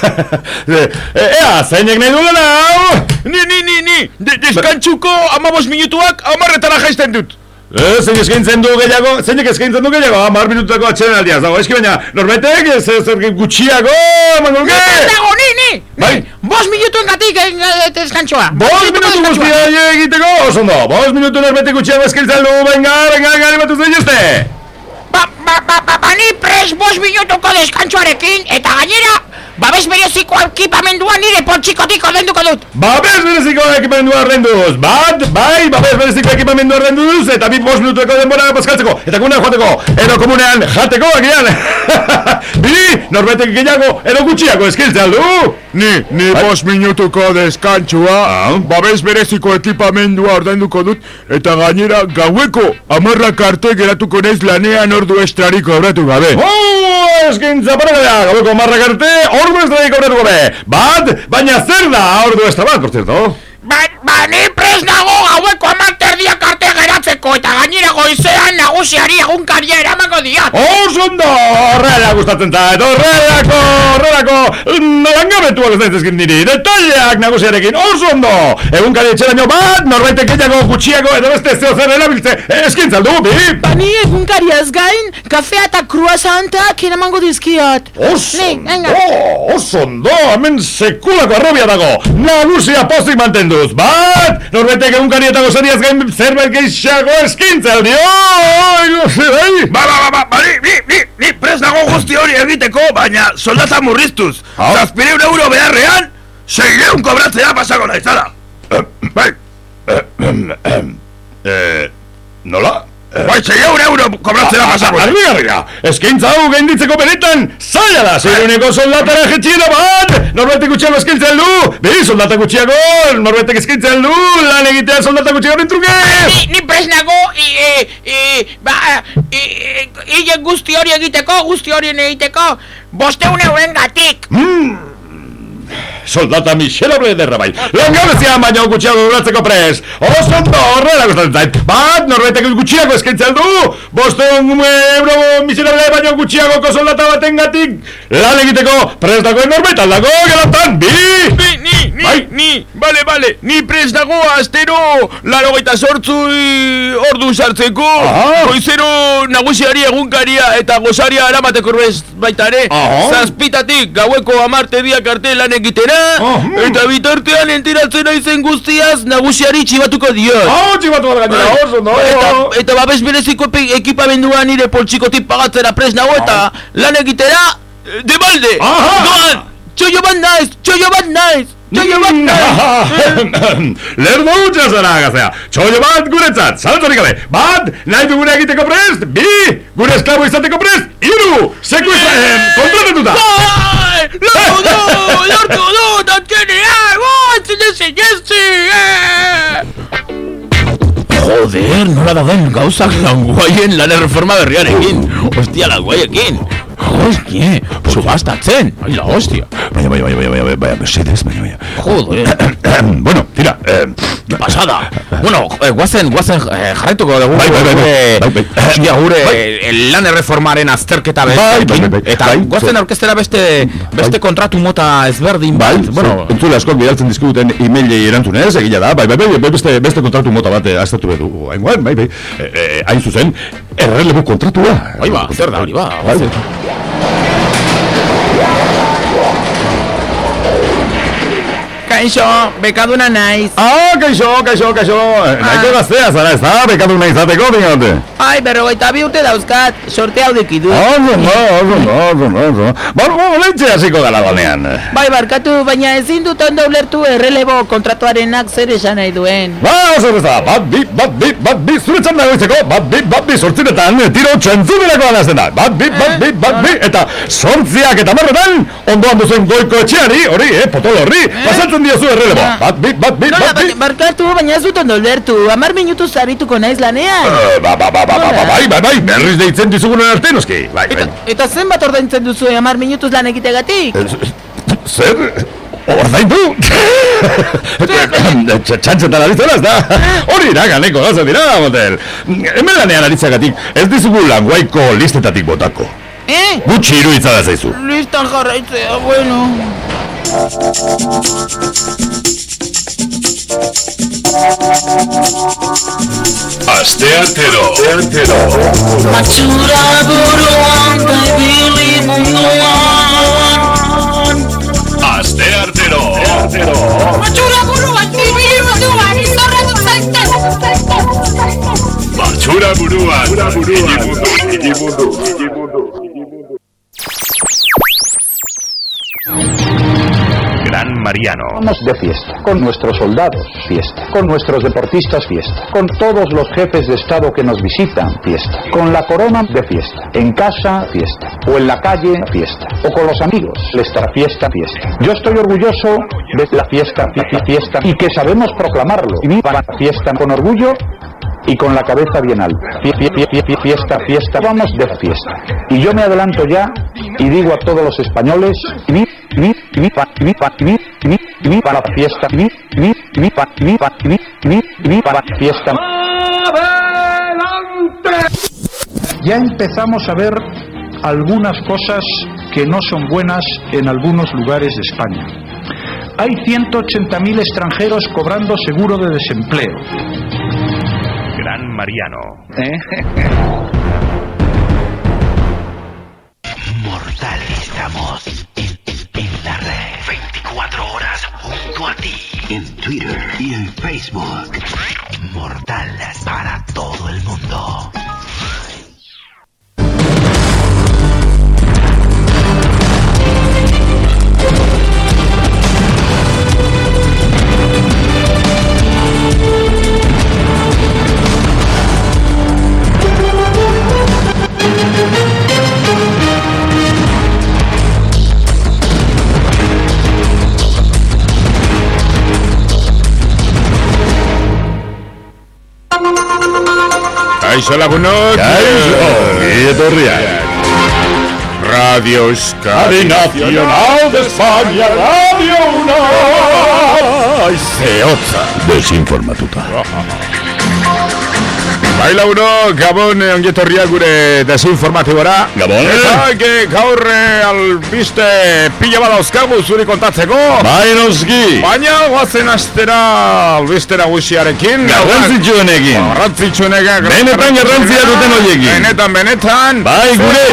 S3: E, Ea, zeinek nahi duela hau?
S4: Ni, ni, ni, ni, De, deskantzuko amabos minutuak amarretara jaisten dut.
S3: Eh, zein eskaintzen du gehiago, zeinek eskaintzen du gehiago, hamar minututako atxeren aldiaz dago, eski baina, norbaitek, ez ez zer gutxiago,
S15: Ni
S3: luke?
S15: prest dago, ni, ni!
S3: Bai.
S15: Bos minutuen gatik deskantxoa.
S3: Bost minutu guztia egiteko, oso ondo, bost minutu norbaitek gutxiago eskiltzen du, venga, venga, venga, animatu zaituzte!
S15: Ba, ba, ba, ba, ba, ni prest bos minutuko deskantxoarekin, eta gainera, babes bereziko ekipamendua nire poltsikotik ordenduko dut.
S3: Babes bereziko ekipamendua ordenduz, bat, bai, babes bereziko ekipamendua ordenduz, eta bi bost minutueko denbora paskaltzeko, eta komunean joateko, edo komunean jateko, agian. <laughs> bi, norbaitek gehiago, edo gutxiago eskiltzen du.
S4: Ni, ni bos minutuko deskantxua, babes bereziko ekipamendua ordainduko dut, eta gainera gaueko amarrak arte geratuko naiz lanean ordu estrarik obratu gabe.
S3: Oh, eskintza parekadea, gaueko marrak arte, ordu estraik aurretu gabe. Bat, baina zer da ordu estra bat, por cierto?
S15: Ba, ba, ni prest nago gaueko amarterdiak arte geratzeko, eta gainera goizean nagusiari egunkaria eramango diat.
S3: Oso ondo, horrela gustatzen zait, horrelako, horrelako, mm, langabetuak ez daitezkin niri, detaileak nagusiarekin, oso ondo! Egunkari etxeraino bat, norbaitek gehiago gutxiago edo beste zeo zer erabiltze, eskintzal du, bi!
S15: Bani egunkariaz gain, kafea eta kruasantak eramango dizkiat.
S3: Oso
S15: Ni, venga.
S3: ondo, oso ondo, hemen sekulako arrobia dago, nagusia pozik mantenduz, bat, norbaitek egunkari eta gozariaz gain zerbait gehiago eskintzal dio, bai!
S4: Ba, ba, ba, ba, ba, ni, ni, ni, ni prest nago guzti hori egiteko, baina soldata murriztuz. Zazpireun euro beharrean, seireun kobratzea pasako naizala. Bai,
S3: Eh, nola?
S4: Bai, seireun euro kobratzea pasako. naiz.
S3: Arri, arri, Eskaintza hau gainditzeko benetan zaila da. Zeruneko soldatara jetxiena bat. Norbaitek gutxiago eskaintzen du. Bi, soldata gutxiago. Norbaitek eskaintzen du. Lan egitea soldata gutxiago rentruke
S15: Ni, ni prest nago, i, e, e, ba, i, e, ile guzti hori egiteko, guzti horien egiteko, bosteun euren gatik.
S3: Soldata Michel Abre de Rabai. Langabezia baino gutxiago guratzeko pres. Oso ondo horrela gustatzen zait Bat, norbaitek gutxiago eskaintzen du. Bosteun euro miserable baino gutxiagoko soldata baten gatik Lan egiteko prest dagoen norbait aldako Geratan, bi
S4: Ni, ni, ni, ni, bale, bale, ni prest dago astero. Laro gaita sortzu ordu sartzeko,
S3: Aha.
S4: goizero nagusiari egunkaria eta gozaria eramateko bez baita ere,
S3: Aha.
S4: zazpitatik gaueko amarte diak arte lan egitera, eta bitartean enteratzen naizen guztiaz nagusiari txibatuko diot.
S3: Hau, txibatu bat gainera,
S4: Bai.
S3: oso ondo
S4: Eta, eta babes bereziko ekipamendua nire poltsikotik pagatzera prest nago eta lan egitera, eh, de balde,
S3: Aha.
S4: doan, txoio bat naiz, txoio bat naiz, txoio bat naiz. <laughs>
S3: Lerdo utxa zara gazea. Txoio bat guretzat, saltzarik gabe. Bat, nahi dugune egiteko prest. Bi, gure esklabo izateko prest. Iru, sekuestra, eh, kontratetuta
S4: Bai, lortu du, lortu du, tankenean, bai, zinezi, jezi,
S25: Joder, nola dauden gauzak languaien lan erreforma berriarekin. Ostia, languaiekin. Hostia, subastatzen. Ai, la hostia.
S3: Baina, baina, baina, baina, baina, baina, mesedez, baina, baina
S25: Joder. <coughs>
S3: bueno, tira, eh,
S26: pasada. Bueno, eh, guazen, guazen eh, jarraituko dugu
S3: Bai, bai, bai, bai, bai, bai.
S26: hostia, gure
S3: Bai.
S26: eh, lan erreformaren azterketa
S3: Bai, bai, bai, bai.
S26: Eta
S3: Bai,
S26: guazen aurkeztera beste, beste kontratu mota ezberdin
S3: Bai, bueno, entzule askok bidaltzen dizkiguten e-mailei erantzunez, egila da, bai, bai, bai, bai, beste, beste kontratu mota bat eh, aztertu dugu, haingoan, bai, bai, e, e, hain zuzen, errelebu kontratua.
S26: Bai, ba, zer da hori, ba,
S3: Bai,
S15: Kaixo, bekaduna naiz.
S3: Ah, kaixo, kaixo, kaixo, eh, nahiko gaztea zara, ez da, bekatu nahi izateko, dingate.
S15: Ai, berrogeita bi urte dauzkat, sorte hau dikidu.
S3: Oso, no, no, oso, no, oso. Bar, bo, leitxe hasiko gara lanean.
S15: Bai, barkatu, baina ezin dut ondo ulertu errelebo kontratuarenak zer esan nahi duen.
S3: Ba, oso ez da, bat bi, bat bi, bat bi, zure txanda goizeko, bat bi, bat bi, sortziretan, tiro txentzunerako anazten da, bat bi, bat bi, bat bi, eta sortziak eta marretan, ondoan duzen goiko etxeari, hori, eh, potolo horri, pasatzen diozu errelebo, bat bi, bat bi,
S15: Nola,
S3: bat bi,
S15: baina, barkatu, baina ez dut ondo ulertu. Amar minutu zarituko naiz lanean.
S3: Eh, ba, ba, ba, ba, ba, ba, bai, bai, bai, berriz deitzen dizugunen arte, noski, bai, bai.
S15: Eta zenbat ordaintzen duzu amar minutuz lan egitegatik?
S3: Zer? Ordaindu? <laughs> Txantxetan aritzen ez da? Hori da, ganeko gaza dira, motel. Hemen lanean aritzagatik, ez dizugu languaiko listetatik botako.
S15: Eh?
S3: Gutxi iruitza da zaizu.
S15: Listan jarraitzea, bueno.
S27: Asteartero. Asteartero.
S6: Matxura buruan da ibili munduan
S2: Vamos de fiesta, con nuestros soldados, fiesta, con nuestros deportistas, fiesta, con todos los jefes de Estado que nos visitan, fiesta, con la corona de fiesta, en casa, fiesta, o en la calle, fiesta, o con los amigos, nuestra fiesta, fiesta. Yo estoy orgulloso de la fiesta, fi- fi- fiesta, y que sabemos proclamarlo. Y mi para fiesta con orgullo y con la cabeza bien alta. Fie- fie- fie- fie- fie- Fiesta, fiesta, vamos de fiesta. Y yo me adelanto ya y digo a todos los españoles, mi, pa- mi, pa- mi, mi, mi para fiesta, mi, pa- mi, pa- mi, mi, mi para fiesta. Ya empezamos a ver algunas cosas que no son buenas en algunos lugares de España. Hay 180.000 extranjeros cobrando seguro de desempleo. Mariano.
S6: Mortal estamos en, en la red. 24 horas junto a ti. En Twitter y en Facebook. Mortal para todo el mundo
S4: Kaixo lagunok.
S3: Kaixo, etorriak.
S4: Radio Euskadi
S3: Nacional de España, Radio Unai. Zehotza. Desinformatuta. <laughs>
S4: Bai lagunok, Gabon eh, ongietorriak gure desinformatibora.
S3: Gabon.
S4: Eta que gaur eh, albiste pila badauzkagu zuri kontatzeko.
S3: Bai noski.
S4: Baina guazen astera albistera guxiarekin.
S3: Garrantzitsuenekin.
S4: Garrantzitsuenekin.
S3: Benetan garrantzia duten horiekin.
S4: Benetan, benetan.
S3: Bai, gure.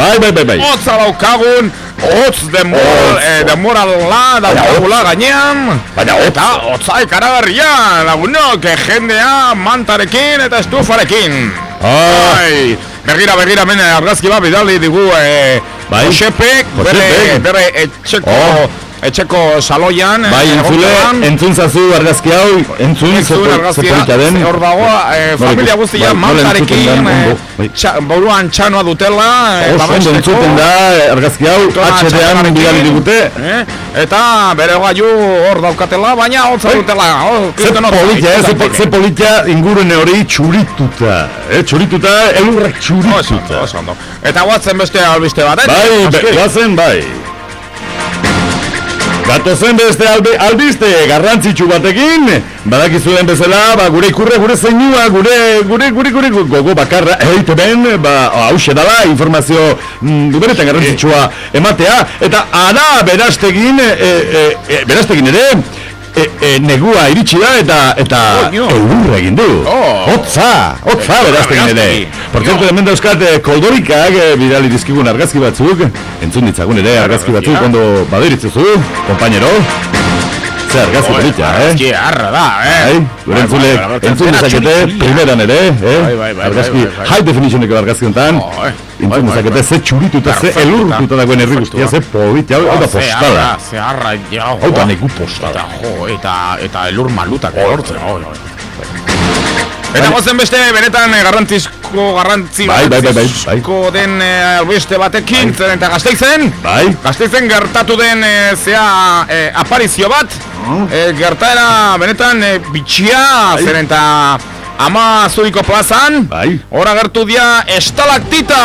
S3: Bai, bai, bai, bai.
S4: Hotza daukagun. Hotz demora,
S3: Hotz.
S4: eh, demorala daukagula gainean.
S3: Baina hotz.
S4: Eta hotza ikaragarria, lagunok, jendea mantarekin eta estufarekin.
S3: Ah.
S4: Bai, begira, begira, mene argazki bat bidali digu, eh,
S3: Bai.
S4: Josepek, bere, bere etxeko,
S3: Oh.
S4: Etxeko saloian.
S3: Bai,
S4: eh,
S3: entzule,
S4: egotean.
S3: entzun zazu argazki hau, entzun,
S4: Entzun
S3: zepolita den.
S4: hor dago,
S3: Nola
S4: familia guztia
S3: bai,
S4: mantarekin, eh,
S3: bai.
S4: buruan txanoa dutela,
S3: Oso entzuten da, argazki hau, HD-an bidali digute.
S4: Eta bere gaiu hor daukatela, baina hotza dutela. Oh,
S3: Ze politia, politia ingurune hori txurituta. Eh, txurituta, elurrak txurituta.
S4: Eta guatzen beste albiste bat?
S3: Bai, guazen, bai. Gatozen beste albe, albiste garrantzitsu batekin, badakizuen bezala, ba, gure ikurre, gure zeinua, gure, gure, gure, gure, gogo bakarra, eite ben, ba, hause dala, informazio mm, beretan garrantzitsua ematea, eta ara berastegin, e, e, e, berastegin ere, e, e, negua iritsi da eta eta eururra egin du. Hotza, hotza berazten ere. Por cierto, hemen dauzkat eh, koldorikak eh, bidali dizkigun argazki batzuk. Entzun ditzagun ere argazki batzuk ondo baderitzuzu, compañero. Ze argazki baritza, eh?
S4: Argazki harra da, eh?
S3: Bai, gure entzule, entzun dezakete, primeran ere, eh? Argazki, high definitioneko argazki honetan. Entzun dezakete, ze txurituta, ze elurrututa dagoen herri guztia, ze polita, hau da postala.
S4: Ze harra, ja,
S3: Hau da negu postala.
S4: Eta, jo, eta, elur malutak lortzen, oi, oi. Eta gozen beste benetan eh, garrantzizko garrantzi
S3: Bai, bai, bai, bai, bai.
S4: den eh, albiste batekin zeren eta gazteizen
S3: Bai.
S4: Gazteizen gertatu den eh, zea eh, aparizio bat. Eh, Gertaera benetan eh, bitxia zeren eta ama zuriko plazan.
S3: Bai.
S4: Hora gertu dia estalaktita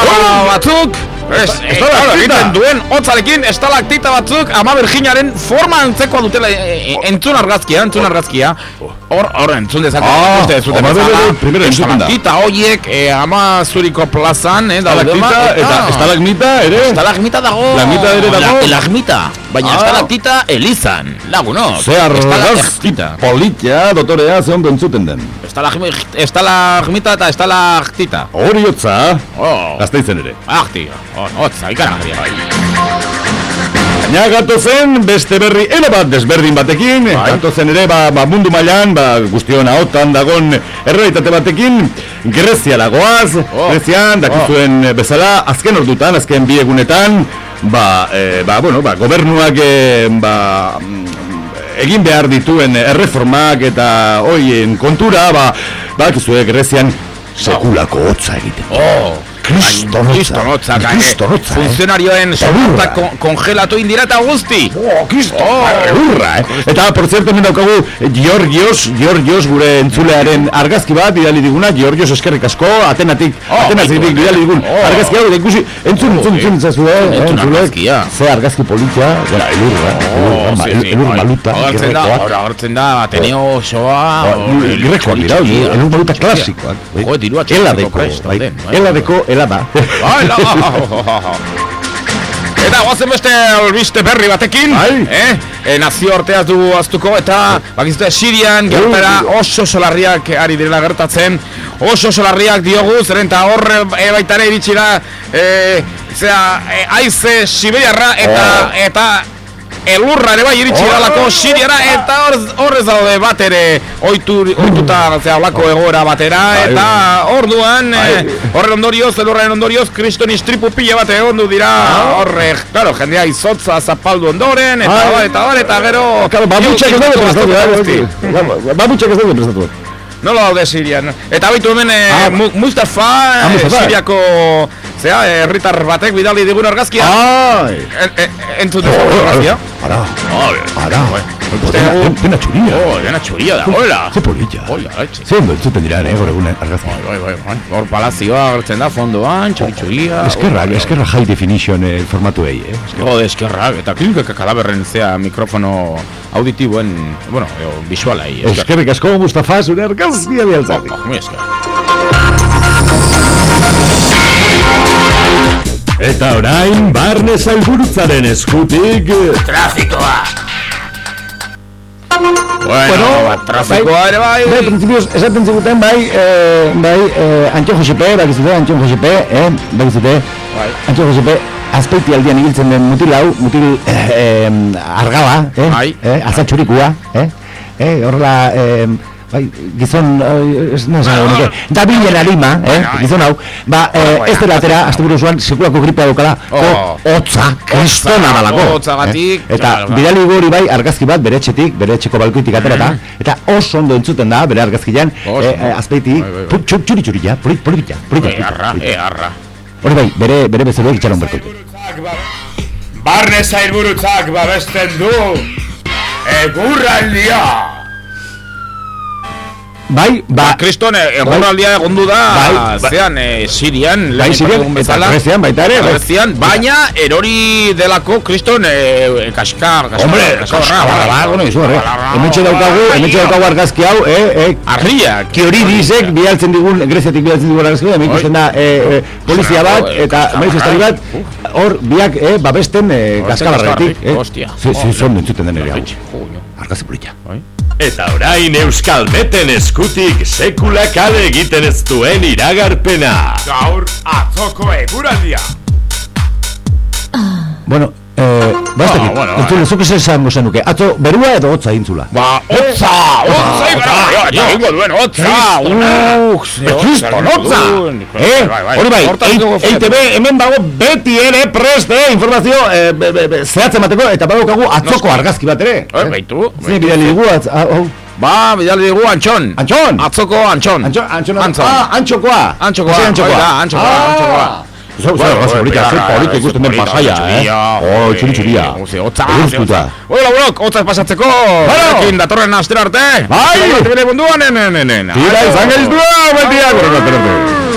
S4: batzuk Ez,
S3: Estalaktita.
S4: estalaktita egiten duen hotzarekin estalaktita batzuk ama virginaren forma antzekoa dutela e, e, entzun argazkia, entzun argazkia Hor, hor, entzun dezakete,
S3: Ah,
S4: uste zuten
S3: ama,
S4: bezala,
S3: da.
S4: estalaktita horiek e, ama zuriko plazan, eh,
S3: Estalakita
S4: ba,
S3: eta estalagmita ere.
S4: Estalagmita dago
S3: Lagmita ere dago.
S4: La- Elagmita, baina
S3: Ah.
S4: estalaktita elizan, lagunok
S3: Ze argazki
S4: Estalaktita
S3: politia, dotorea, ze ondo entzuten den.
S4: Estalagmi- Estalagmita eta estalaktita
S3: Hori hotza,
S4: Oh,
S3: gazteizen ere.
S4: Ahti, hotza, ikaragarria
S3: Baina gatozen beste berri ere bat desberdin batekin Gatozen ere ba, ba mundu mailan ba, guztion ahotan dagon errealitate batekin Grezia lagoaz, Grezian dakizuen bezala azken ordutan, azken bi egunetan Ba, e, ba, bueno, ba, gobernuak e, ba, egin behar dituen erreformak eta hoien kontura Ba, bakizue Grezian sekulako hotza egiten.
S4: Oh,
S3: Kristonotza.
S4: Kristonotza, gaine.
S3: Kristonotza, eh?
S4: Funtzionarioen sorta kon- kongelatu indirata guzti.
S3: Oh, Kristo, elurra, eh? Eta, por cierto, hemen daukagu eh, Georgios, Georgios, gure entzulearen argazki bat, bidali diguna, Georgios eskerrik asko, Atenatik,
S4: Oh,
S3: Atenatik bidali digun,
S4: oh.
S3: argazki hau, eta ikusi, entzun, entzun, entzun, entzun, eh,
S4: Entzun
S3: ze argazki politia, gara, elurra, elurra, maluta,
S4: Agertzen da, Ateneo osoa...
S3: Ba, Grekoak dira, hori, elur maluta klasikoak.
S4: Jo, dirua
S3: Heladeko,
S4: prest
S3: bai,
S4: dauden, bai.
S3: heladeko, helada.
S4: Bai, la, <laughs> Eta guazen beste albiste berri batekin, eh? E, nazio arteaz du aztuko eta bakizute Sirian gertara oso solarriak ari direla gertatzen oso solarriak diogu, zeren eta horre e, baita ere iritsi da e, zera, e, aize Siberiarra eta eta elurra ere bai iritsi dalako Siriara eta hor, horrez daude bat ere oitu, oituta zera, olako egoera batera
S3: Bai.
S4: eta orduan
S3: Bai.
S4: e, horren ondorioz, elurraren ondorioz kriston istripu pila bat egon du dira horre, claro, jendea izotza zapaldu ondoren eta bar, eta bar, eta gero
S3: Claro, babutxak ez daude prestatu, eh, babutxak ez daude prestatu.
S4: Nola daude Sirian? Eta baitu hemen eh,
S3: Ah,
S4: Mu- Mustafa,
S3: Ah,
S4: eh,
S3: Mustafa.
S4: Siriako zera, eh, herritar batek bidali digun argazkia.
S3: Ai!
S4: En, en, entzun dezagun argazkia.
S3: Ara, ara,
S4: Uste
S3: dena,
S4: dugu-
S3: dena txuria.
S4: Oh, dena txuria da, hola.
S3: Ze polilla.
S4: Hola, etxe.
S3: Ze ondo entzuten dira, eh, gaur egun argazki.
S4: Bai, bai, bai. Hor palazioa agertzen da fondoan, txuri txuria.
S3: Eskerra, eskerra high definition eh, formatuei, eh.
S4: Jode, eskerrak, eta klinikak kalaberren zea mikrofono auditiboen, bueno, edo, visualai.
S3: Eskerrik asko Mustafa zure argazkia bialtzatik.
S4: Muy esker.
S3: Eta orain, barne zailburutzaren eskutik...
S4: Trafikoa!
S3: Bueno,
S4: ba, trafikoa ere bai.
S3: Bai, principios, esaten ziguten bai, eh, bai, eh, Antxo Josipe, bakizute, Antxo Josipe, eh, bakizute,
S4: Bai.
S3: Antxo Josipe, azpeiti aldian ibiltzen den mutil hau, mutil eh, argala, eh,
S4: Bai.
S3: eh, azatxurikua, eh, eh, horrela, eh, bai, gizon, eh, ez no esan nuke, dabilen arima, eh,
S4: Bai.
S3: gizon hau, ba, eh, ez dela atera, azte buru zuan, sekulako gripa daukala,
S4: Oh.
S3: hotza, kristona dalako.
S4: hotzagatik,
S3: eh? Eta bidali guri bai argazki bat bere etxetik, bere etxeko balkoitik aterata, eta oso ondo entzuten da bere argazkian, eh, eh, azpeiti,
S4: Bai, bai, bai.
S3: txuri txuri ja, polit, polita, polita,
S4: E arra, e arra.
S3: Hori bai, bere, bere bezeroek itxaron berkotu.
S28: Barne zailburutzak babesten du Egurraldia
S3: Bai, ba,
S4: kriston eh, egonaldia egondu da,
S3: Bai, ba-
S4: zean, eh, Sirian,
S3: Bai, Sirian, eta Grezian baita ere, bai.
S4: Grezian, baina erori delako kriston eh, kaskar, kaskar,
S3: Hombre,
S4: kaskar,
S3: ba, bueno, izu,
S4: ba,
S3: Hementxe daukagu, hementxe daukagu argazki hau, eh, eh,
S4: Arriak.
S3: Kioridisek bialtzen digun, Greziatik bialtzen digun argazki, hemen ikusten da, eh, eh, polizia bat, eta manifestari bat, hor, biak, eh, babesten, eh, kaskalarretik, eh.
S4: Hostia.
S3: Zi, zi, son entzuten den ere hau. Argazki polita.
S29: Eta orain Euskal Beten eskutik sekula kale egiten ez duen iragarpena.
S4: Gaur atzoko eguraldia.
S3: Bueno, eh, bastak,
S4: Ah, bueno,
S3: entzule, zuk ez esango zenuke, atzo, berua edo hotza intzula.
S4: Ba, hotza, hotza, hotza, eta ingo duen hotza, ze
S3: Kriston, hotza! Eh, hori bai, EITB hemen dago beti ere prest, eh, informazio eh, zehatzen bateko, eta badaukagu atzoko argazki bat ere.
S4: Eh, baitu.
S3: Zine bidali dugu, atz, ah, oh.
S4: Ba, bidali dugu antxon.
S3: Antxon?
S4: Atzoko antxon.
S3: Antxon, antxon, ah, antxokoa.
S4: Antxokoa, da, antxokoa, antxokoa.
S3: Zer, zer, argazki polita, zer polita ikusten den pasaia, eh? Oh, txuri txuria.
S4: Hotza,
S3: Eguztuta.
S4: Hola, laburok, hotza pasatzeko.
S3: Bueno.
S4: Ekin datorren astera arte.
S3: Bai.
S4: Beste munduan, nen, nen, nen.
S3: Tira izan gaiztua, betiak, horrela,